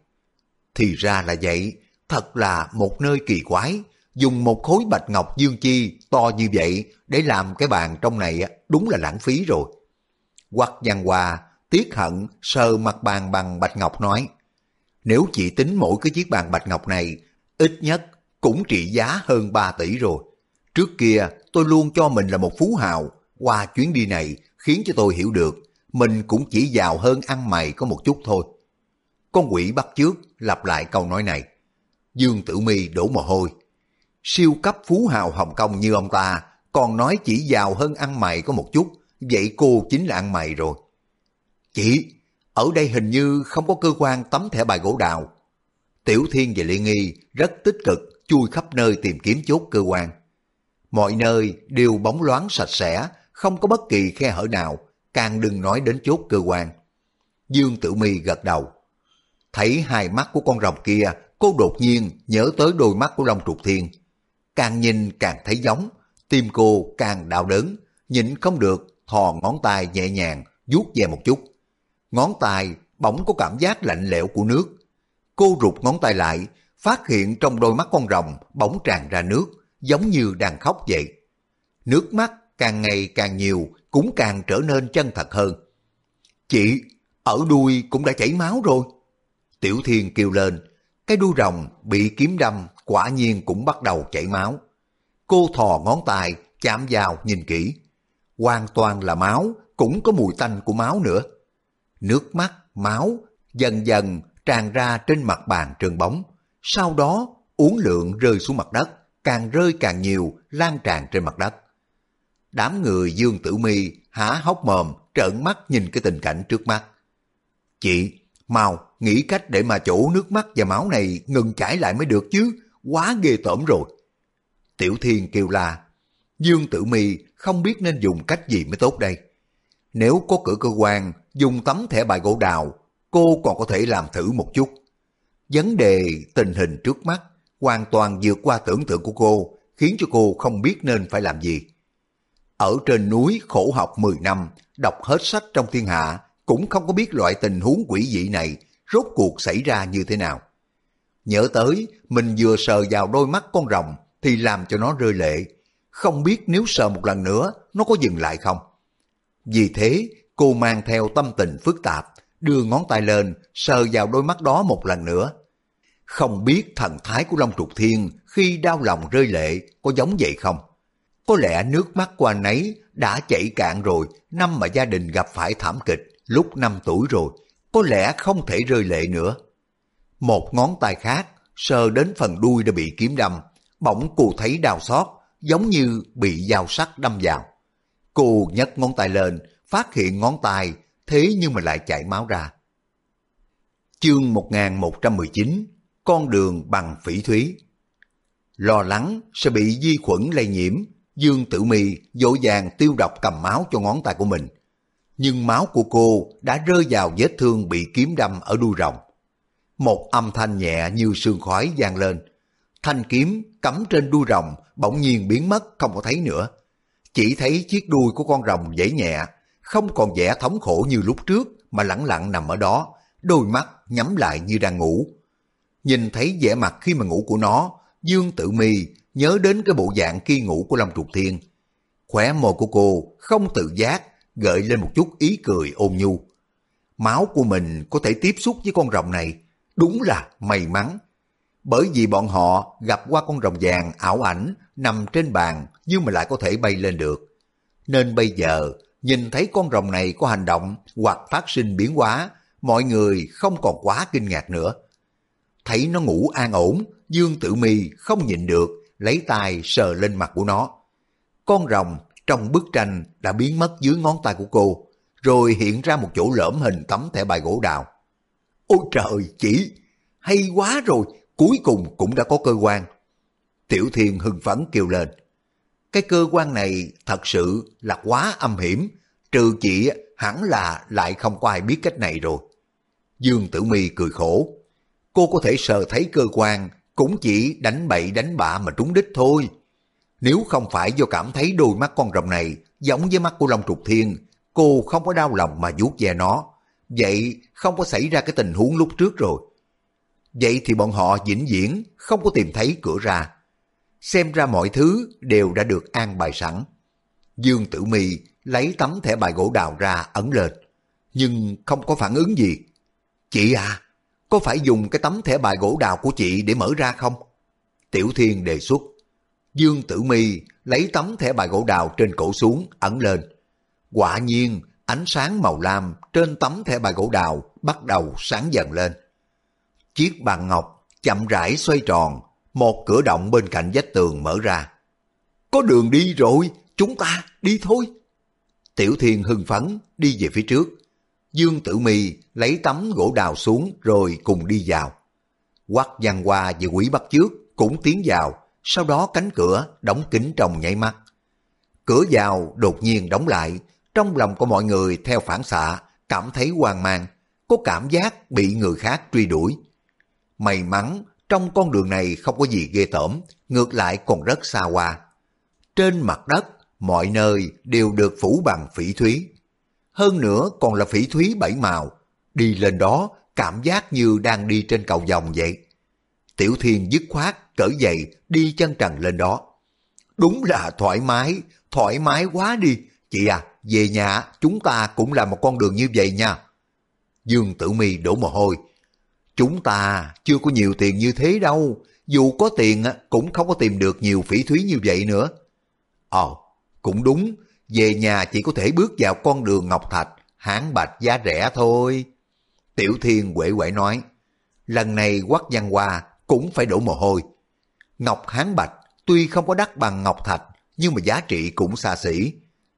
S1: Thì ra là vậy, thật là một nơi kỳ quái. Dùng một khối bạch ngọc dương chi to như vậy để làm cái bàn trong này đúng là lãng phí rồi. Quắc Văn Hòa tiếc hận sờ mặt bàn bằng bạch ngọc nói. Nếu chỉ tính mỗi cái chiếc bàn bạch ngọc này, ít nhất cũng trị giá hơn 3 tỷ rồi. Trước kia tôi luôn cho mình là một phú hào, qua chuyến đi này khiến cho tôi hiểu được mình cũng chỉ giàu hơn ăn mày có một chút thôi. Con quỷ bắt trước lặp lại câu nói này. Dương Tử Mi đổ mồ hôi. Siêu cấp phú hào Hồng Kông như ông ta còn nói chỉ giàu hơn ăn mày có một chút, vậy cô chính là ăn mày rồi. Chị, ở đây hình như không có cơ quan tấm thẻ bài gỗ đào. Tiểu Thiên và Liên Nghi rất tích cực chui khắp nơi tìm kiếm chốt cơ quan. Mọi nơi đều bóng loáng sạch sẽ, không có bất kỳ khe hở nào, càng đừng nói đến chốt cơ quan. Dương Tử Mi gật đầu. Thấy hai mắt của con rồng kia, cô đột nhiên nhớ tới đôi mắt của Long Trục Thiên. Càng nhìn càng thấy giống, tim cô càng đau đớn, nhịn không được, thò ngón tay nhẹ nhàng, vuốt về một chút. Ngón tay bỗng có cảm giác lạnh lẽo của nước. Cô rụt ngón tay lại, phát hiện trong đôi mắt con rồng bỗng tràn ra nước, giống như đang khóc vậy. Nước mắt càng ngày càng nhiều, cũng càng trở nên chân thật hơn. Chị, ở đuôi cũng đã chảy máu rồi. Tiểu Thiên kêu lên, cái đuôi rồng bị kiếm đâm quả nhiên cũng bắt đầu chảy máu. Cô thò ngón tay, chạm vào nhìn kỹ. Hoàn toàn là máu, cũng có mùi tanh của máu nữa. Nước mắt, máu, dần dần tràn ra trên mặt bàn trơn bóng. Sau đó, uống lượng rơi xuống mặt đất, càng rơi càng nhiều, lan tràn trên mặt đất. Đám người Dương Tử Mi há hốc mồm, trợn mắt nhìn cái tình cảnh trước mắt. Chị, mau nghĩ cách để mà chỗ nước mắt và máu này ngừng chảy lại mới được chứ, quá ghê tởm rồi. Tiểu Thiên kêu là Dương Tử Mi không biết nên dùng cách gì mới tốt đây. Nếu có cửa cơ quan dùng tấm thẻ bài gỗ đào, cô còn có thể làm thử một chút. Vấn đề tình hình trước mắt hoàn toàn vượt qua tưởng tượng của cô, khiến cho cô không biết nên phải làm gì. Ở trên núi khổ học 10 năm, đọc hết sách trong thiên hạ, cũng không có biết loại tình huống quỷ dị này rốt cuộc xảy ra như thế nào. Nhớ tới, mình vừa sờ vào đôi mắt con rồng thì làm cho nó rơi lệ. Không biết nếu sờ một lần nữa, nó có dừng lại không? Vì thế, cô mang theo tâm tình phức tạp, đưa ngón tay lên, sờ vào đôi mắt đó một lần nữa. Không biết thần thái của Long Trục Thiên khi đau lòng rơi lệ có giống vậy không? Có lẽ nước mắt của anh ấy đã chảy cạn rồi năm mà gia đình gặp phải thảm kịch lúc 5 tuổi rồi, có lẽ không thể rơi lệ nữa. Một ngón tay khác sờ đến phần đuôi đã bị kiếm đâm, bỗng cô thấy đau xót, giống như bị dao sắc đâm vào. Cô nhấc ngón tay lên, phát hiện ngón tay, thế nhưng mà lại chảy máu ra. Chương 1119 Con đường bằng phỉ thúy Lo lắng sẽ bị vi khuẩn lây nhiễm, Dương Tử Mi dỗ dàng tiêu độc cầm máu cho ngón tay của mình. Nhưng máu của cô đã rơi vào vết thương bị kiếm đâm ở đuôi rồng. Một âm thanh nhẹ như sương khói vang lên. Thanh kiếm cắm trên đuôi rồng bỗng nhiên biến mất không có thấy nữa. Chỉ thấy chiếc đuôi của con rồng dãy nhẹ, không còn vẻ thống khổ như lúc trước mà lẳng lặng nằm ở đó, đôi mắt nhắm lại như đang ngủ. Nhìn thấy vẻ mặt khi mà ngủ của nó, Dương Tử Mi nhớ đến cái bộ dạng khi ngủ của Lâm Trục Thiên. Khỏe môi của cô không tự giác, gợi lên một chút ý cười ôn nhu. Máu của mình có thể tiếp xúc với con rồng này, đúng là may mắn. Bởi vì bọn họ gặp qua con rồng vàng ảo ảnh nằm trên bàn nhưng mà lại có thể bay lên được. Nên bây giờ nhìn thấy con rồng này có hành động hoặc phát sinh biến hóa, mọi người không còn quá kinh ngạc nữa. Thấy nó ngủ an ổn, Dương Tử Mi không nhịn được, lấy tay sờ lên mặt của nó. Con rồng trong bức tranh đã biến mất dưới ngón tay của cô, rồi hiện ra một chỗ lõm hình tấm thẻ bài gỗ đào. Ôi trời, chỉ hay quá rồi, cuối cùng cũng đã có cơ quan. Tiểu Thiên hưng phấn kêu lên. Cái cơ quan này thật sự là quá âm hiểm, trừ chị hẳn là lại không có ai biết cách này rồi. Dương Tử Mi cười khổ. Cô có thể sờ thấy cơ quan, cũng chỉ đánh bậy đánh bạ mà trúng đích thôi. Nếu không phải do cảm thấy đôi mắt con rồng này giống với mắt của Long Trục Thiên, cô không có đau lòng mà vuốt ve nó. Vậy không có xảy ra cái tình huống lúc trước rồi. Vậy thì bọn họ vĩnh viễn không có tìm thấy cửa ra. Xem ra mọi thứ đều đã được an bài sẵn. Dương Tử Mi lấy tấm thẻ bài gỗ đào ra ấn lên, nhưng không có phản ứng gì. Chị à, có phải dùng cái tấm thẻ bài gỗ đào của chị để mở ra không? Tiểu Thiên đề xuất. Dương Tử Mi lấy tấm thẻ bài gỗ đào trên cổ xuống, ẩn lên. Quả nhiên, ánh sáng màu lam trên tấm thẻ bài gỗ đào bắt đầu sáng dần lên. Chiếc bàn ngọc chậm rãi xoay tròn, một cửa động bên cạnh vách tường mở ra. Có đường đi rồi, chúng ta đi thôi. Tiểu Thiên hưng phấn đi về phía trước. Dương Tử Mi lấy tấm gỗ đào xuống rồi cùng đi vào. Quắc văn hoa và quỷ bắt trước cũng tiến vào, sau đó cánh cửa đóng kín trong nháy mắt. Cửa vào đột nhiên đóng lại, trong lòng của mọi người theo phản xạ cảm thấy hoang mang, có cảm giác bị người khác truy đuổi. May mắn trong con đường này không có gì ghê tởm, ngược lại còn rất xa hoa. Trên mặt đất, mọi nơi đều được phủ bằng phỉ thúy. Hơn nữa còn là phỉ thúy bảy màu, đi lên đó cảm giác như đang đi trên cầu vòng vậy. Tiểu Thiên dứt khoát, cởi giày, đi chân trần lên đó. Đúng là thoải mái, thoải mái quá đi. Chị à, về nhà chúng ta cũng là một con đường như vậy nha. Dương Tử Mi đổ mồ hôi. Chúng ta chưa có nhiều tiền như thế đâu. Dù có tiền cũng không có tìm được nhiều phỉ thúy như vậy nữa. Ồ, cũng đúng. Về nhà chỉ có thể bước vào con đường Ngọc Thạch, hán bạch giá rẻ thôi. Tiểu Thiên quể quể nói. Lần này quắc văn hoa cũng phải đổ mồ hôi. Ngọc Hán Bạch tuy không có đắt bằng Ngọc Thạch, nhưng mà giá trị cũng xa xỉ.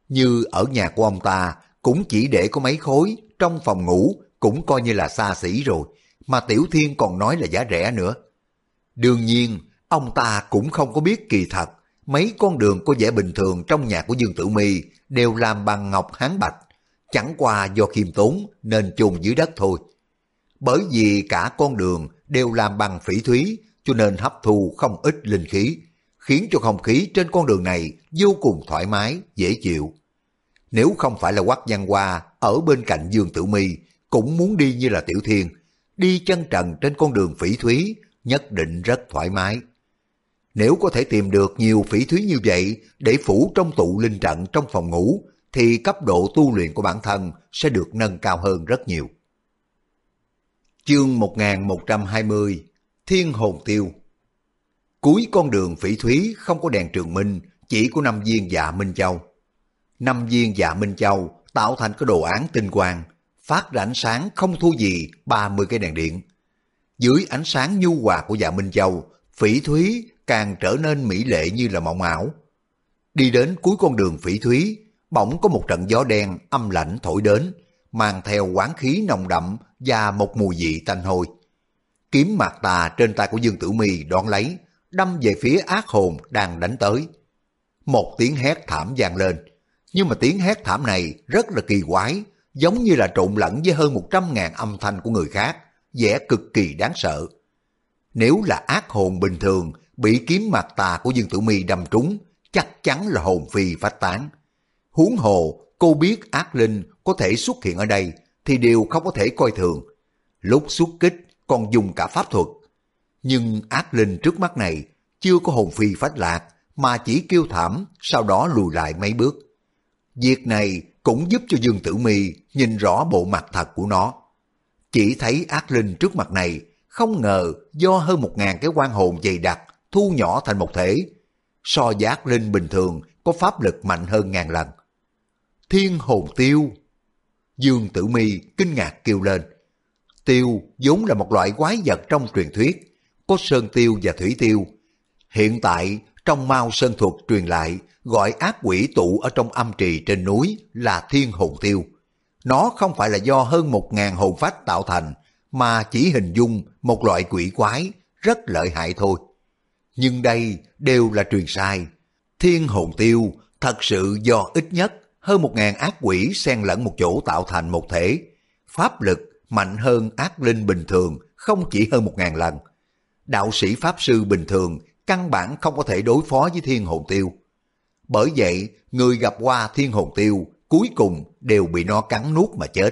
S1: Như ở nhà của ông ta cũng chỉ để có mấy khối, trong phòng ngủ cũng coi như là xa xỉ rồi, mà Tiểu Thiên còn nói là giá rẻ nữa. Đương nhiên, ông ta cũng không có biết kỳ thật, mấy con đường có vẻ bình thường trong nhà của Dương Tử Mi đều làm bằng ngọc hán bạch, chẳng qua do khiêm tốn nên chôn dưới đất thôi. Bởi vì cả con đường đều làm bằng phỉ thúy cho nên hấp thu không ít linh khí, khiến cho không khí trên con đường này vô cùng thoải mái, dễ chịu. Nếu không phải là quắc văn hoa ở bên cạnh Dương Tử Mi cũng muốn đi như là Tiểu Thiên, đi chân trần trên con đường phỉ thúy nhất định rất thoải mái. Nếu có thể tìm được nhiều phỉ thúy như vậy để phủ trong tụ linh trận trong phòng ngủ, thì cấp độ tu luyện của bản thân sẽ được nâng cao hơn rất nhiều. Chương 1120 Thiên Hồn Tiêu Cuối con đường phỉ thúy không có đèn trường minh, chỉ có năm viên dạ Minh Châu. Năm viên dạ Minh Châu tạo thành cái đồ án tinh quang, phát ra ánh sáng không thua gì 30 cái đèn điện. Dưới ánh sáng nhu hòa của dạ Minh Châu, phỉ thúy càng trở nên mỹ lệ như là mộng ảo. Đi đến cuối con đường phỉ thúy, bỗng có một trận gió đen âm lạnh thổi đến, mang theo quán khí nồng đậm và một mùi vị tanh hôi. Kiếm mạc tà trên tay của Dương Tử Mi đón lấy, đâm về phía ác hồn đang đánh tới. Một tiếng hét thảm vang lên, nhưng mà tiếng hét thảm này rất là kỳ quái, giống như là trộn lẫn với hơn một trăm ngàn âm thanh của người khác, vẻ cực kỳ đáng sợ. Nếu là ác hồn bình thường bị kiếm mặt tà của Dương Tử Mi đâm trúng, chắc chắn là hồn phi phát tán. Huống hồ, cô biết ác linh có thể xuất hiện ở đây thì đều không có thể coi thường. Lúc xuất kích còn dùng cả pháp thuật. Nhưng ác linh trước mắt này chưa có hồn phi phách lạc mà chỉ kêu thảm sau đó lùi lại mấy bước. Việc này cũng giúp cho Dương Tử Mi nhìn rõ bộ mặt thật của nó. Chỉ thấy ác linh trước mặt này không ngờ do hơn một ngàn cái quan hồn dày đặc thu nhỏ thành một thể. So giác linh bình thường có pháp lực mạnh hơn ngàn lần. Thiên hồn tiêu Dương Tử Mi kinh ngạc kêu lên. Tiêu vốn là một loại quái vật trong truyền thuyết, có sơn tiêu và thủy tiêu. Hiện tại trong Mao Sơn Thuật truyền lại gọi ác quỷ tụ ở trong âm trì trên núi là thiên hồn tiêu. Nó không phải là do hơn một ngàn hồn phách tạo thành, mà chỉ hình dung một loại quỷ quái rất lợi hại thôi. Nhưng đây đều là truyền sai. Thiên hồn tiêu thật sự do ít nhất hơn một ngàn ác quỷ xen lẫn một chỗ tạo thành một thể. Pháp lực mạnh hơn ác linh bình thường không chỉ hơn một ngàn lần. Đạo sĩ Pháp Sư bình thường căn bản không có thể đối phó với thiên hồn tiêu. Bởi vậy, người gặp qua thiên hồn tiêu cuối cùng đều bị nó cắn nuốt mà chết.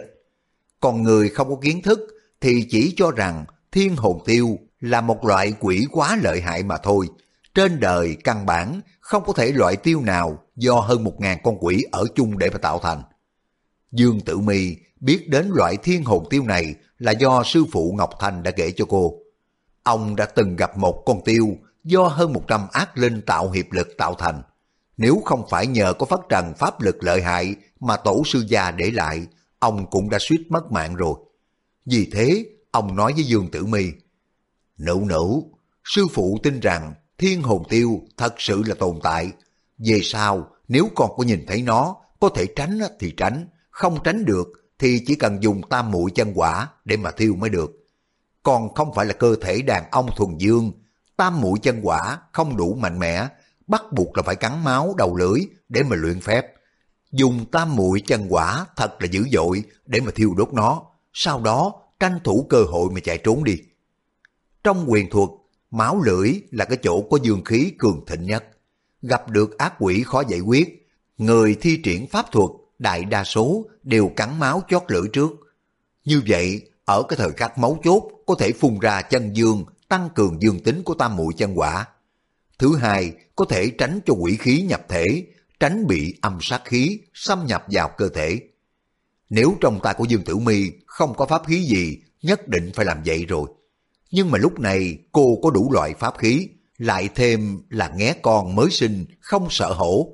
S1: Còn người không có kiến thức thì chỉ cho rằng thiên hồn tiêu là một loại quỷ quá lợi hại mà thôi. Trên đời căn bản không có thể loại tiêu nào do hơn một ngàn con quỷ ở chung để mà tạo thành. Dương Tử Mi biết đến loại thiên hồn tiêu này là do sư phụ Ngọc Thành đã kể cho cô. Ông đã từng gặp một con tiêu do hơn 100 ác linh tạo hiệp lực tạo thành. nếu không phải nhờ có phát trần pháp lực lợi hại mà tổ sư gia để lại, ông cũng đã suýt mất mạng rồi. Vì thế, ông nói với Dương Tử Mi, Nữ nữ, sư phụ tin rằng thiên hồn tiêu thật sự là tồn tại. Về sau, nếu con có nhìn thấy nó, có thể tránh thì tránh, không tránh được thì chỉ cần dùng tam muội chân quả để mà thiêu mới được. Còn không phải là cơ thể đàn ông thuần dương, tam mũi chân quả không đủ mạnh mẽ, bắt buộc là phải cắn máu đầu lưỡi để mà luyện phép. Dùng tam mũi chân quả thật là dữ dội để mà thiêu đốt nó, sau đó tranh thủ cơ hội mà chạy trốn đi. Trong quyền thuật, máu lưỡi là cái chỗ có dương khí cường thịnh nhất. Gặp được ác quỷ khó giải quyết, người thi triển pháp thuật đại đa số đều cắn máu chót lưỡi trước. Như vậy, ở cái thời khắc máu chốt có thể phun ra chân dương, tăng cường dương tính của tam muội chân quả. Thứ hai, có thể tránh cho quỷ khí nhập thể, tránh bị âm sát khí xâm nhập vào cơ thể. Nếu trong tay của Dương Tử Mi không có pháp khí gì, nhất định phải làm vậy rồi. Nhưng mà lúc này cô có đủ loại pháp khí, lại thêm là nghé con mới sinh, không sợ hổ.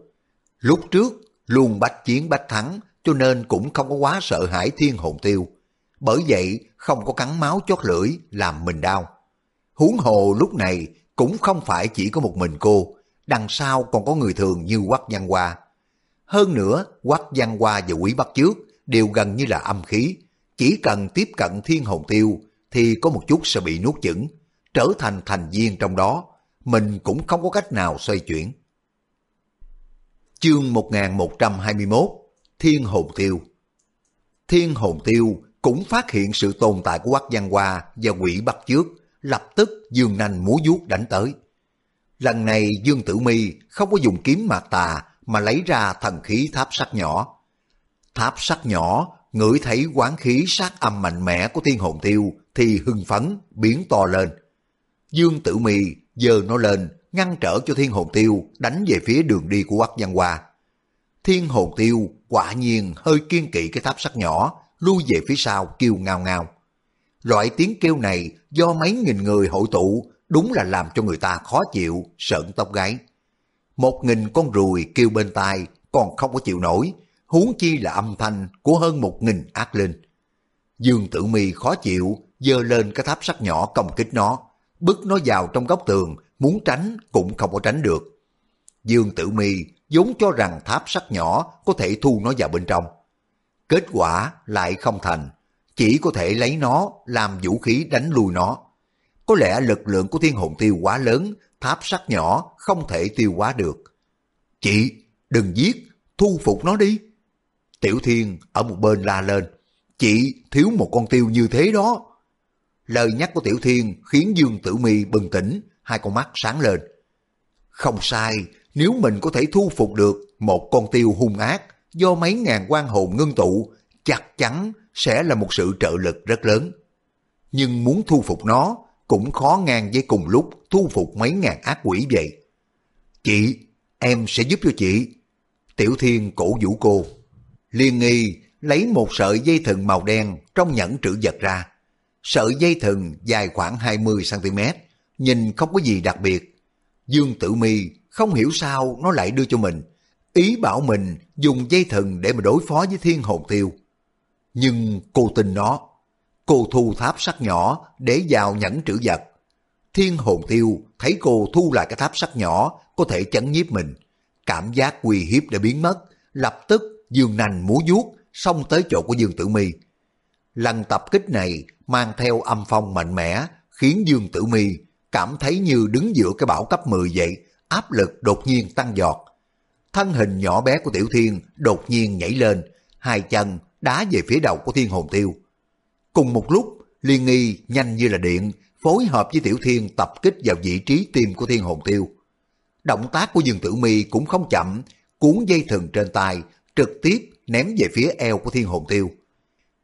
S1: Lúc trước luôn bách chiến bách thắng, cho nên cũng không có quá sợ hãi thiên hồn tiêu. Bởi vậy không có cắn máu chót lưỡi làm mình đau. Huống hồ lúc này cũng không phải chỉ có một mình cô, đằng sau còn có người thường như Quách Văn Hoa. Hơn nữa, Quách Văn Hoa và Quý Bắc Trước đều gần như là âm khí, chỉ cần tiếp cận thiên hồn tiêu thì có một chút sẽ bị nuốt chửng, trở thành thành viên trong đó, mình cũng không có cách nào xoay chuyển. Chương 1121 Thiên Hồn Tiêu Thiên Hồn Tiêu cũng phát hiện sự tồn tại của Quách Văn Hoa và quỷ bắt trước, lập tức dương nanh múa vuốt đánh tới. Lần này Dương Tử Mi không có dùng kiếm mạc tà mà lấy ra thần khí tháp sắt nhỏ. Tháp sắt nhỏ ngửi thấy quán khí sát âm mạnh mẽ của thiên hồn tiêu thì hưng phấn biến to lên. Dương Tử mì giơ nó lên ngăn trở cho thiên hồn tiêu đánh về phía đường đi của Quách Văn Hoa. Thiên hồn tiêu quả nhiên hơi kiên kỵ cái tháp sắt nhỏ, lui về phía sau kêu ngao ngao. Loại tiếng kêu này do mấy nghìn người hội tụ đúng là làm cho người ta khó chịu, sợn tóc gáy. Một nghìn con ruồi kêu bên tai còn không có chịu nổi, huống chi là âm thanh của hơn một nghìn ác linh. Dương Tử Mi khó chịu, giơ lên cái tháp sắt nhỏ công kích nó, bức nó vào trong góc tường, muốn tránh cũng không có tránh được. Dương Tử Mi vốn cho rằng tháp sắt nhỏ có thể thu nó vào bên trong. Kết quả lại không thành, chỉ có thể lấy nó làm vũ khí đánh lui nó. Có lẽ lực lượng của thiên hồn tiêu quá lớn, tháp sắt nhỏ không thể tiêu hóa được. Chị, đừng giết, thu phục nó đi. Tiểu Thiên ở một bên la lên, chị thiếu một con tiêu như thế đó. Lời nhắc của Tiểu Thiên khiến Dương Tử Mi bừng tỉnh, hai con mắt sáng lên. Không sai, nếu mình có thể thu phục được một con tiêu hung ác do mấy ngàn quan hồn ngưng tụ, chắc chắn sẽ là một sự trợ lực rất lớn. Nhưng muốn thu phục nó cũng khó ngang với cùng lúc thu phục mấy ngàn ác quỷ vậy. Chị, em sẽ giúp cho chị. Tiểu Thiên cổ vũ cô. Liên nghi lấy một sợi dây thừng màu đen trong nhẫn trữ vật ra. Sợi dây thừng dài khoảng 20cm, nhìn không có gì đặc biệt. Dương Tử Mi không hiểu sao nó lại đưa cho mình, ý bảo mình dùng dây thừng để mà đối phó với thiên hồn tiêu. Nhưng cô tin nó, cô thu tháp sắt nhỏ để vào nhẫn trữ vật. Thiên hồn tiêu thấy cô thu lại cái tháp sắt nhỏ có thể chấn nhiếp mình. Cảm giác uy hiếp đã biến mất, lập tức dương nành múa vuốt xông tới chỗ của Dương Tử Mi. Lần tập kích này mang theo âm phong mạnh mẽ, khiến Dương Tử Mi cảm thấy như đứng giữa cái bão cấp 10 vậy, áp lực đột nhiên tăng giọt. Thân hình nhỏ bé của Tiểu Thiên đột nhiên nhảy lên, hai chân đá về phía đầu của Thiên Hồn Tiêu. Cùng một lúc, Liên Nghi nhanh như là điện, phối hợp với Tiểu Thiên tập kích vào vị trí tim của Thiên Hồn Tiêu. Động tác của Dương Tử Mi cũng không chậm, cuốn dây thừng trên tay, trực tiếp ném về phía eo của Thiên Hồn Tiêu.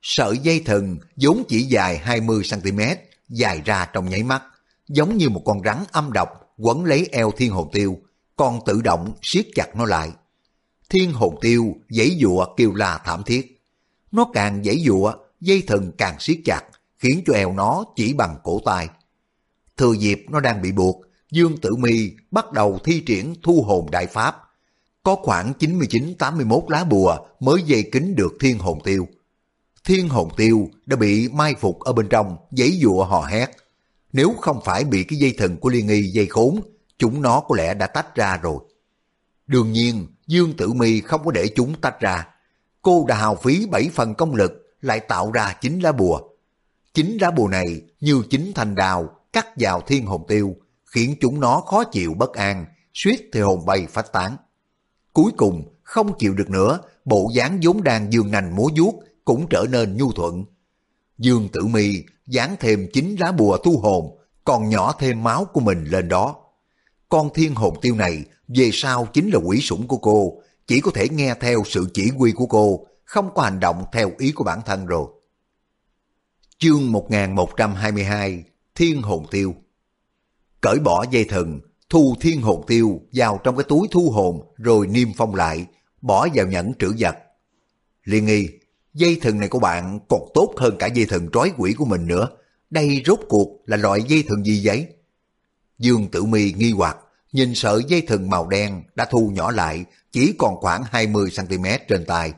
S1: Sợi dây thừng vốn chỉ dài 20cm, dài ra trong nháy mắt, giống như một con rắn âm độc quấn lấy eo Thiên Hồn Tiêu, còn tự động siết chặt nó lại. Thiên Hồn Tiêu dãy dụa kêu la thảm thiết. Nó càng dãy dụa, dây thừng càng siết chặt, khiến cho eo nó chỉ bằng cổ tay. Thừa dịp nó đang bị buộc, Dương Tử Mi bắt đầu thi triển thu hồn đại pháp có khoảng 99-81 lá bùa mới dây kính được thiên hồn tiêu. Thiên hồn tiêu đã bị mai phục ở bên trong, giấy dụa hò hét. Nếu không phải bị cái dây thần của liên nghi dây khốn, chúng nó có lẽ đã tách ra rồi. Đương nhiên, Dương Tử Mi không có để chúng tách ra. Cô đã hào phí 7 phần công lực lại tạo ra chính lá bùa. Chính lá bùa này như chính thành đào cắt vào thiên hồn tiêu, khiến chúng nó khó chịu bất an, suýt thì hồn bay phát tán. Cuối cùng, không chịu được nữa, bộ dáng vốn đang dương nành múa vuốt cũng trở nên nhu thuận. Dương Tử Mi dán thêm chín lá bùa thu hồn, còn nhỏ thêm máu của mình lên đó. Con thiên hồn tiêu này về sau chính là quỷ sủng của cô, chỉ có thể nghe theo sự chỉ huy của cô, không có hành động theo ý của bản thân rồi. Chương 1122 Thiên hồn tiêu Cởi bỏ dây thừng, thu thiên hồn tiêu vào trong cái túi thu hồn rồi niêm phong lại, bỏ vào nhẫn trữ vật. Liên nghi, dây thừng này của bạn còn tốt hơn cả dây thừng trói quỷ của mình nữa. Đây rốt cuộc là loại dây thừng gì vậy? Dương Tử Mi nghi hoặc, nhìn sợi dây thừng màu đen đã thu nhỏ lại, chỉ còn khoảng 20cm trên tay.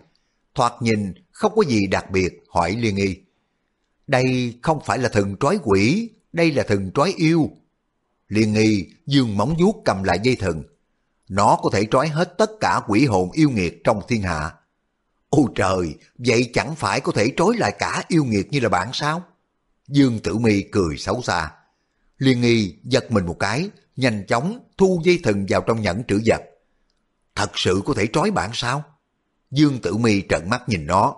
S1: Thoạt nhìn không có gì đặc biệt, hỏi Liên Nghi. Đây không phải là thừng trói quỷ, đây là thừng trói yêu. Liên Nghi dương móng vuốt cầm lại dây thừng. Nó có thể trói hết tất cả quỷ hồn yêu nghiệt trong thiên hạ. Ôi trời, vậy chẳng phải có thể trói lại cả yêu nghiệt như là bạn sao? Dương Tử Mi cười xấu xa. Liên Nghi giật mình một cái, nhanh chóng thu dây thừng vào trong nhẫn trữ vật. Thật sự có thể trói bạn sao? Dương Tử Mi trợn mắt nhìn nó.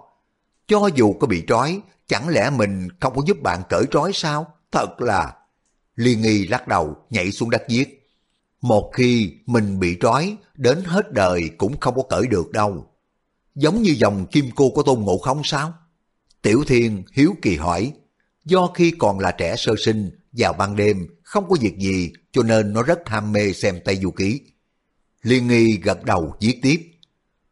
S1: Cho dù có bị trói, chẳng lẽ mình không có giúp bạn cởi trói sao? Thật là... Liên nghi lắc đầu, nhảy xuống đất giết. Một khi mình bị trói, đến hết đời cũng không có cởi được đâu. Giống như dòng kim cô của Tôn Ngộ Không sao? Tiểu Thiên hiếu kỳ hỏi, do khi còn là trẻ sơ sinh, vào ban đêm, không có việc gì, cho nên nó rất ham mê xem Tây Du Ký. Liên nghi gật đầu giết tiếp.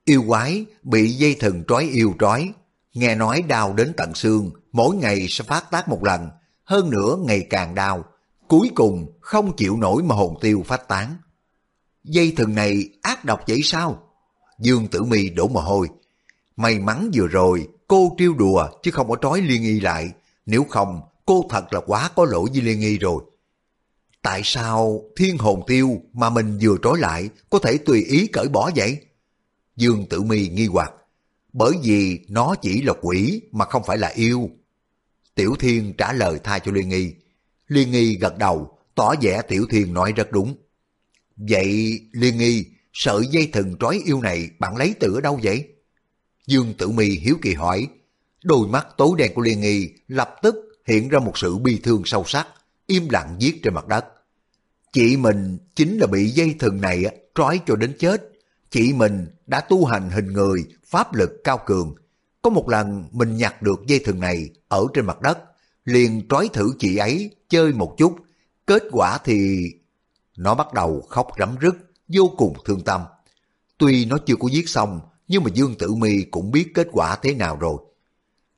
S1: Yêu quái bị dây thừng trói yêu trói, nghe nói đau đến tận xương, mỗi ngày sẽ phát tác một lần, hơn nữa ngày càng đau, cuối cùng không chịu nổi mà hồn tiêu phát tán. Dây thừng này ác độc vậy sao? Dương Tử Mi đổ mồ hôi. May mắn vừa rồi cô trêu đùa chứ không có trói Liên Y lại, nếu không cô thật là quá có lỗi với Liên Y rồi. Tại sao thiên hồn tiêu mà mình vừa trói lại có thể tùy ý cởi bỏ vậy? Dương Tử Mi nghi hoặc, bởi vì nó chỉ là quỷ mà không phải là yêu. Tiểu Thiên trả lời thay cho Liên Nghi. Liên Nghi gật đầu, tỏ vẻ Tiểu Thiên nói rất đúng. Vậy Liên Nghi, sợi dây thừng trói yêu này bạn lấy từ ở đâu vậy? Dương Tử Mi hiếu kỳ hỏi. Đôi mắt tối đen của Liên Nghi lập tức hiện ra một sự bi thương sâu sắc, im lặng viết trên mặt đất. Chị mình chính là bị dây thừng này trói cho đến chết. Chị mình đã tu hành hình người, pháp lực cao cường. Có một lần mình nhặt được dây thừng này ở trên mặt đất, liền trói thử chị ấy chơi một chút. Kết quả thì... Nó bắt đầu khóc rắm rứt, vô cùng thương tâm. Tuy nó chưa có giết xong, nhưng mà Dương Tử Mi cũng biết kết quả thế nào rồi.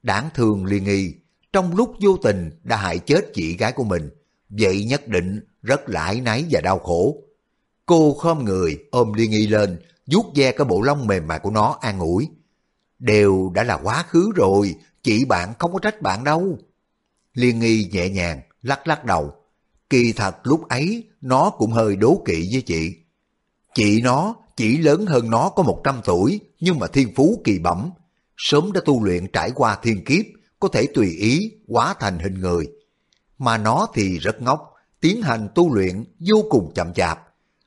S1: Đáng thương liên nghi, trong lúc vô tình đã hại chết chị gái của mình, vậy nhất định rất lãi náy và đau khổ. Cô khom người ôm Liên Nghi lên, vuốt ve cái bộ lông mềm mại của nó an ủi. Đều đã là quá khứ rồi, chị bạn không có trách bạn đâu. Liên Nghi nhẹ nhàng, lắc lắc đầu. Kỳ thật lúc ấy, nó cũng hơi đố kỵ với chị. Chị nó chỉ lớn hơn nó có 100 tuổi, nhưng mà thiên phú kỳ bẩm. Sớm đã tu luyện trải qua thiên kiếp, có thể tùy ý hóa thành hình người. Mà nó thì rất ngốc, tiến hành tu luyện vô cùng chậm chạp.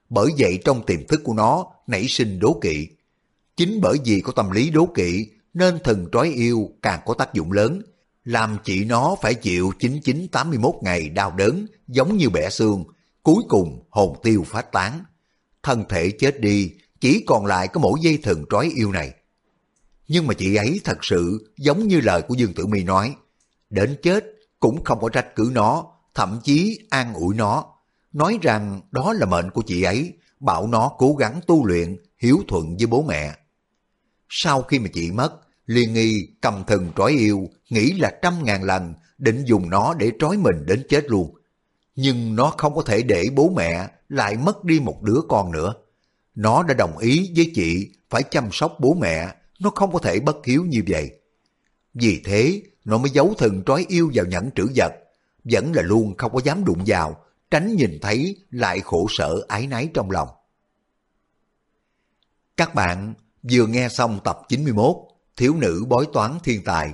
S1: Bởi vậy trong tiềm thức của nó nảy sinh đố kỵ. Chính bởi vì có tâm lý đố kỵ nên thần trói yêu càng có tác dụng lớn, làm chị nó phải chịu 9981 ngày đau đớn giống như bẻ xương, cuối cùng hồn tiêu phát tán. Thân thể chết đi, chỉ còn lại có mỗi dây thần trói yêu này. Nhưng mà chị ấy thật sự giống như lời của Dương Tử Mi nói, đến chết cũng không có trách cứ nó, thậm chí an ủi nó, nói rằng đó là mệnh của chị ấy, bảo nó cố gắng tu luyện, hiếu thuận với bố mẹ. Sau khi mà chị mất, Liên Nghi cầm thần trói yêu, nghĩ là trăm ngàn lần, định dùng nó để trói mình đến chết luôn. Nhưng nó không có thể để bố mẹ lại mất đi một đứa con nữa. Nó đã đồng ý với chị phải chăm sóc bố mẹ, nó không có thể bất hiếu như vậy. Vì thế, nó mới giấu thần trói yêu vào nhẫn trữ vật, vẫn là luôn không có dám đụng vào, tránh nhìn thấy lại khổ sở ái náy trong lòng. Các bạn vừa nghe xong tập 91 Thiếu nữ bói toán thiên tài.